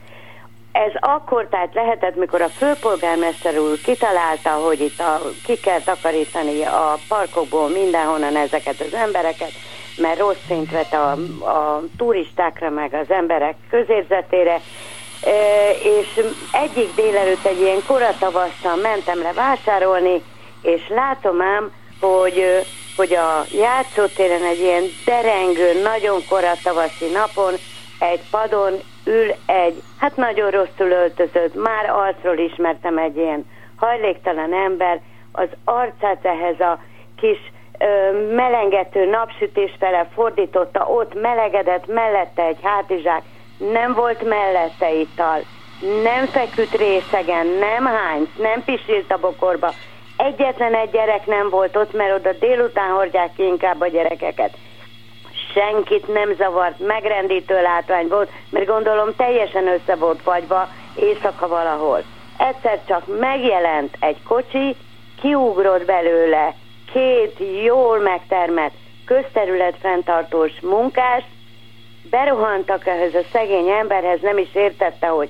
Ez akkor tehát lehetett, mikor a főpolgármester úr kitalálta, hogy itt a, ki kell takarítani a parkokból mindenhonnan ezeket az embereket, mert rossz szint vett a, a turistákra, meg az emberek közérzetére, E, és egyik délelőtt egy ilyen koratavasszal mentem le vásárolni, és látom ám, hogy, hogy a játszótéren egy ilyen derengő, nagyon koratavaszi napon egy padon ül egy, hát nagyon rosszul öltözött, már arcról ismertem egy ilyen hajléktalan ember, az arcát ehhez a kis ö, melengető napsütés fele fordította, ott melegedett mellette egy hátizsák, nem volt mellette ital, nem feküdt részegen, nem hányt, nem pisilt a bokorba, egyetlen egy gyerek nem volt ott, mert oda délután hordják ki inkább a gyerekeket. Senkit nem zavart, megrendítő látvány volt, mert gondolom teljesen össze volt fagyva éjszaka valahol. Egyszer csak megjelent egy kocsi, kiugrott belőle két jól megtermett közterület fenntartós munkás, berohantak ehhez a szegény emberhez, nem is értette, hogy,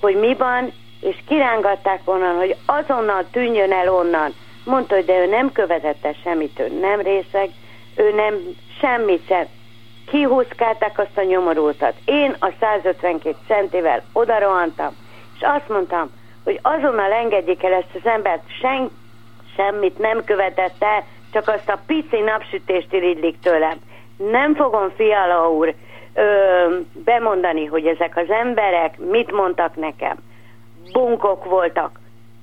hogy mi van, és kirángatták onnan, hogy azonnal tűnjön el onnan. Mondta, hogy de ő nem követett el semmit, ő nem részeg, ő nem semmit sem. Kihúzkálták azt a nyomorultat. Én a 152 centivel odarohantam, és azt mondtam, hogy azonnal engedjék el ezt az embert, sen, semmit nem követett el, csak azt a pici napsütést irigylik tőlem. Nem fogom, Fiala úr, ö, bemondani, hogy ezek az emberek mit mondtak nekem. Bunkok voltak,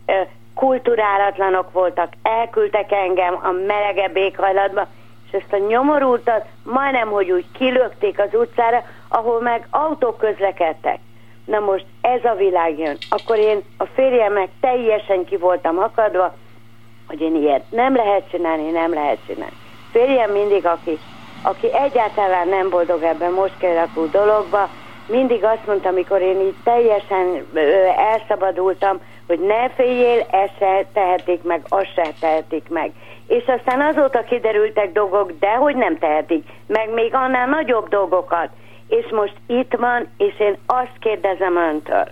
ö, kulturálatlanok voltak, elküldtek engem a melegebb éghajlatba, ezt a nyomorultat majdnem, hogy úgy kilökték az utcára, ahol meg autók közlekedtek. Na most ez a világ jön. Akkor én a férjemnek teljesen ki voltam akadva, hogy én ilyet nem lehet csinálni, nem lehet csinálni. Férjem mindig, aki, aki egyáltalán nem boldog ebben most kialakult dologba, mindig azt mondta, amikor én így teljesen ö, elszabadultam, hogy ne féljél, ezt se tehetik meg, azt se tehetik meg. És aztán azóta kiderültek dolgok, de hogy nem tehetik, meg még annál nagyobb dolgokat. És most itt van, és én azt kérdezem öntől,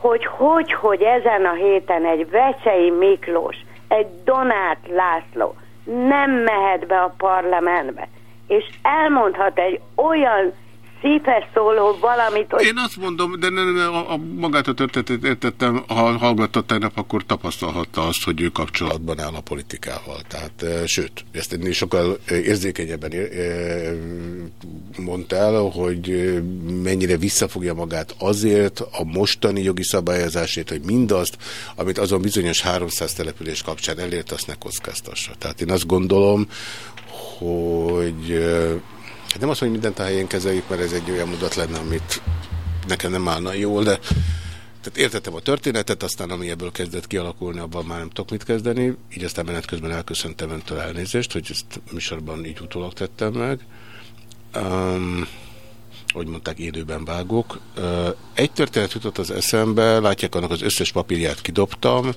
hogy hogy, hogy ezen a héten egy Vecsei Miklós, egy Donát László nem mehet be a parlamentbe, és elmondhat egy olyan szívhez szóló valamit, hogy...
Én azt mondom, de nem, a, a magát a történetet értettem, ha hallgatta tegnap, akkor tapasztalhatta azt, hogy ő kapcsolatban áll a politikával. Tehát, e, sőt, ezt ennél sokkal érzékenyebben e, mondta el, hogy mennyire visszafogja magát azért a mostani jogi szabályozásért, hogy mindazt, amit azon bizonyos 300 település kapcsán elért, azt ne kockáztassa. Tehát én azt gondolom, hogy Hát nem azt, hogy mindent a helyén kezeljük, mert ez egy olyan mudat lenne, amit nekem nem állna jól, de tehát értettem a történetet, aztán ami ebből kezdett kialakulni, abban már nem tudok mit kezdeni, így aztán menet közben elköszöntem öntől elnézést, hogy ezt műsorban így utólag tettem meg. Um, hogy mondták, élőben vágok. Uh, egy történet jutott az eszembe, látják, annak az összes papírját kidobtam,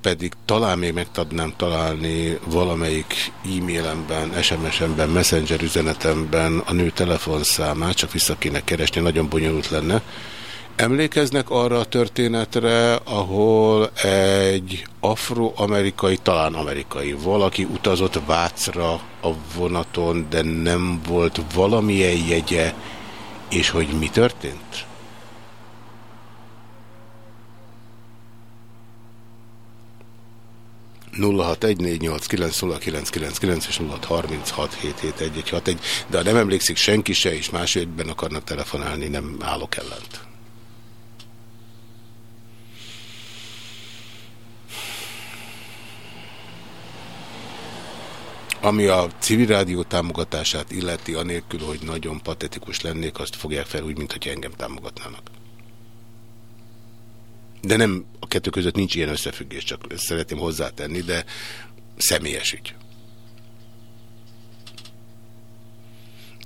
pedig talán még meg tudnám találni valamelyik e-mailemben, SMS-emben, messenger üzenetemben a nő telefonszámát, csak vissza kéne keresni, nagyon bonyolult lenne. Emlékeznek arra a történetre, ahol egy afroamerikai, talán amerikai valaki utazott Vácra a vonaton, de nem volt valamilyen jegye, és hogy mi történt? 0614890999 és 0636771161, de ha nem emlékszik senki se, és más évben akarnak telefonálni, nem állok ellent. Ami a civil rádió támogatását illeti, anélkül, hogy nagyon patetikus lennék, azt fogják fel úgy, mintha engem támogatnának. De nem, a kettő között nincs ilyen összefüggés, csak szeretném hozzátenni, de személyes ügy.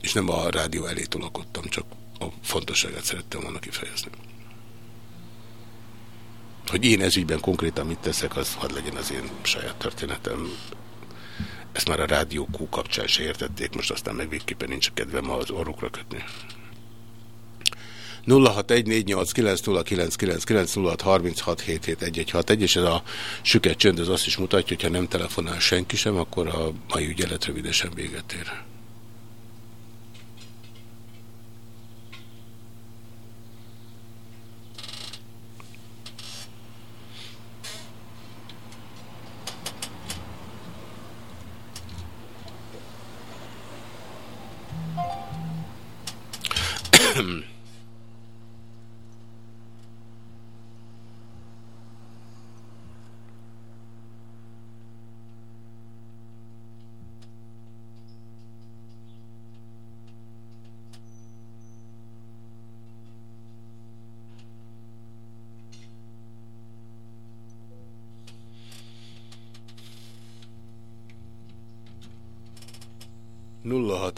És nem a rádió elé tolakodtam, csak a fontosságát szerettem volna kifejezni. Hogy én ez ügyben konkrétan mit teszek, az hadd legyen az én saját történetem. Ezt már a rádió Q kapcsán se értették, most aztán meg végképpen nincs kedvem az orrukra kötni. 0614890999 és ez a süket csönd az azt is mutatja, hogy ha nem telefonál senki sem, akkor a mai ügyelet rövidesen véget ér. Hmm. 0614890999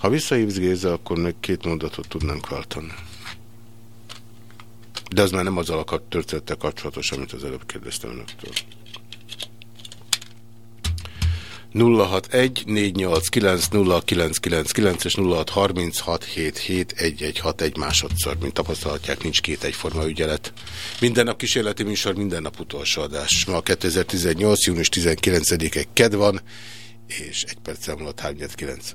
Ha visszahívsz Géza, akkor még két mondatot tudnánk váltani. De az már nem azzal a történettel kapcsolatos, amit az előbb kérdeztem önöktől. 061 489 0999 és 0636771161 másodszor. Mint tapasztalatják, nincs két egyforma ügyelet. Minden nap kísérleti műsor, minden nap utolsó adás. Ma 2018. június 19-e ked van, és egy perc elmúlott 39.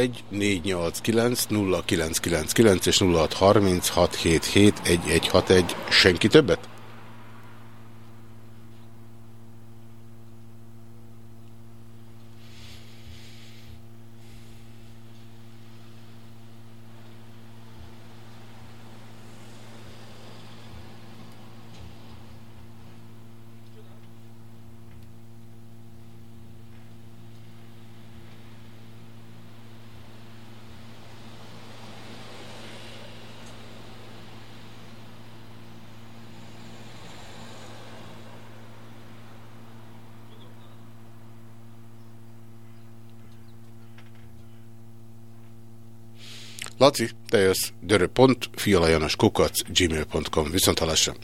061 489 0999 és 0636771161. Senki többet? Laci, te jössz, dörö.fialajanoskukac gmail.com. Viszont halásra.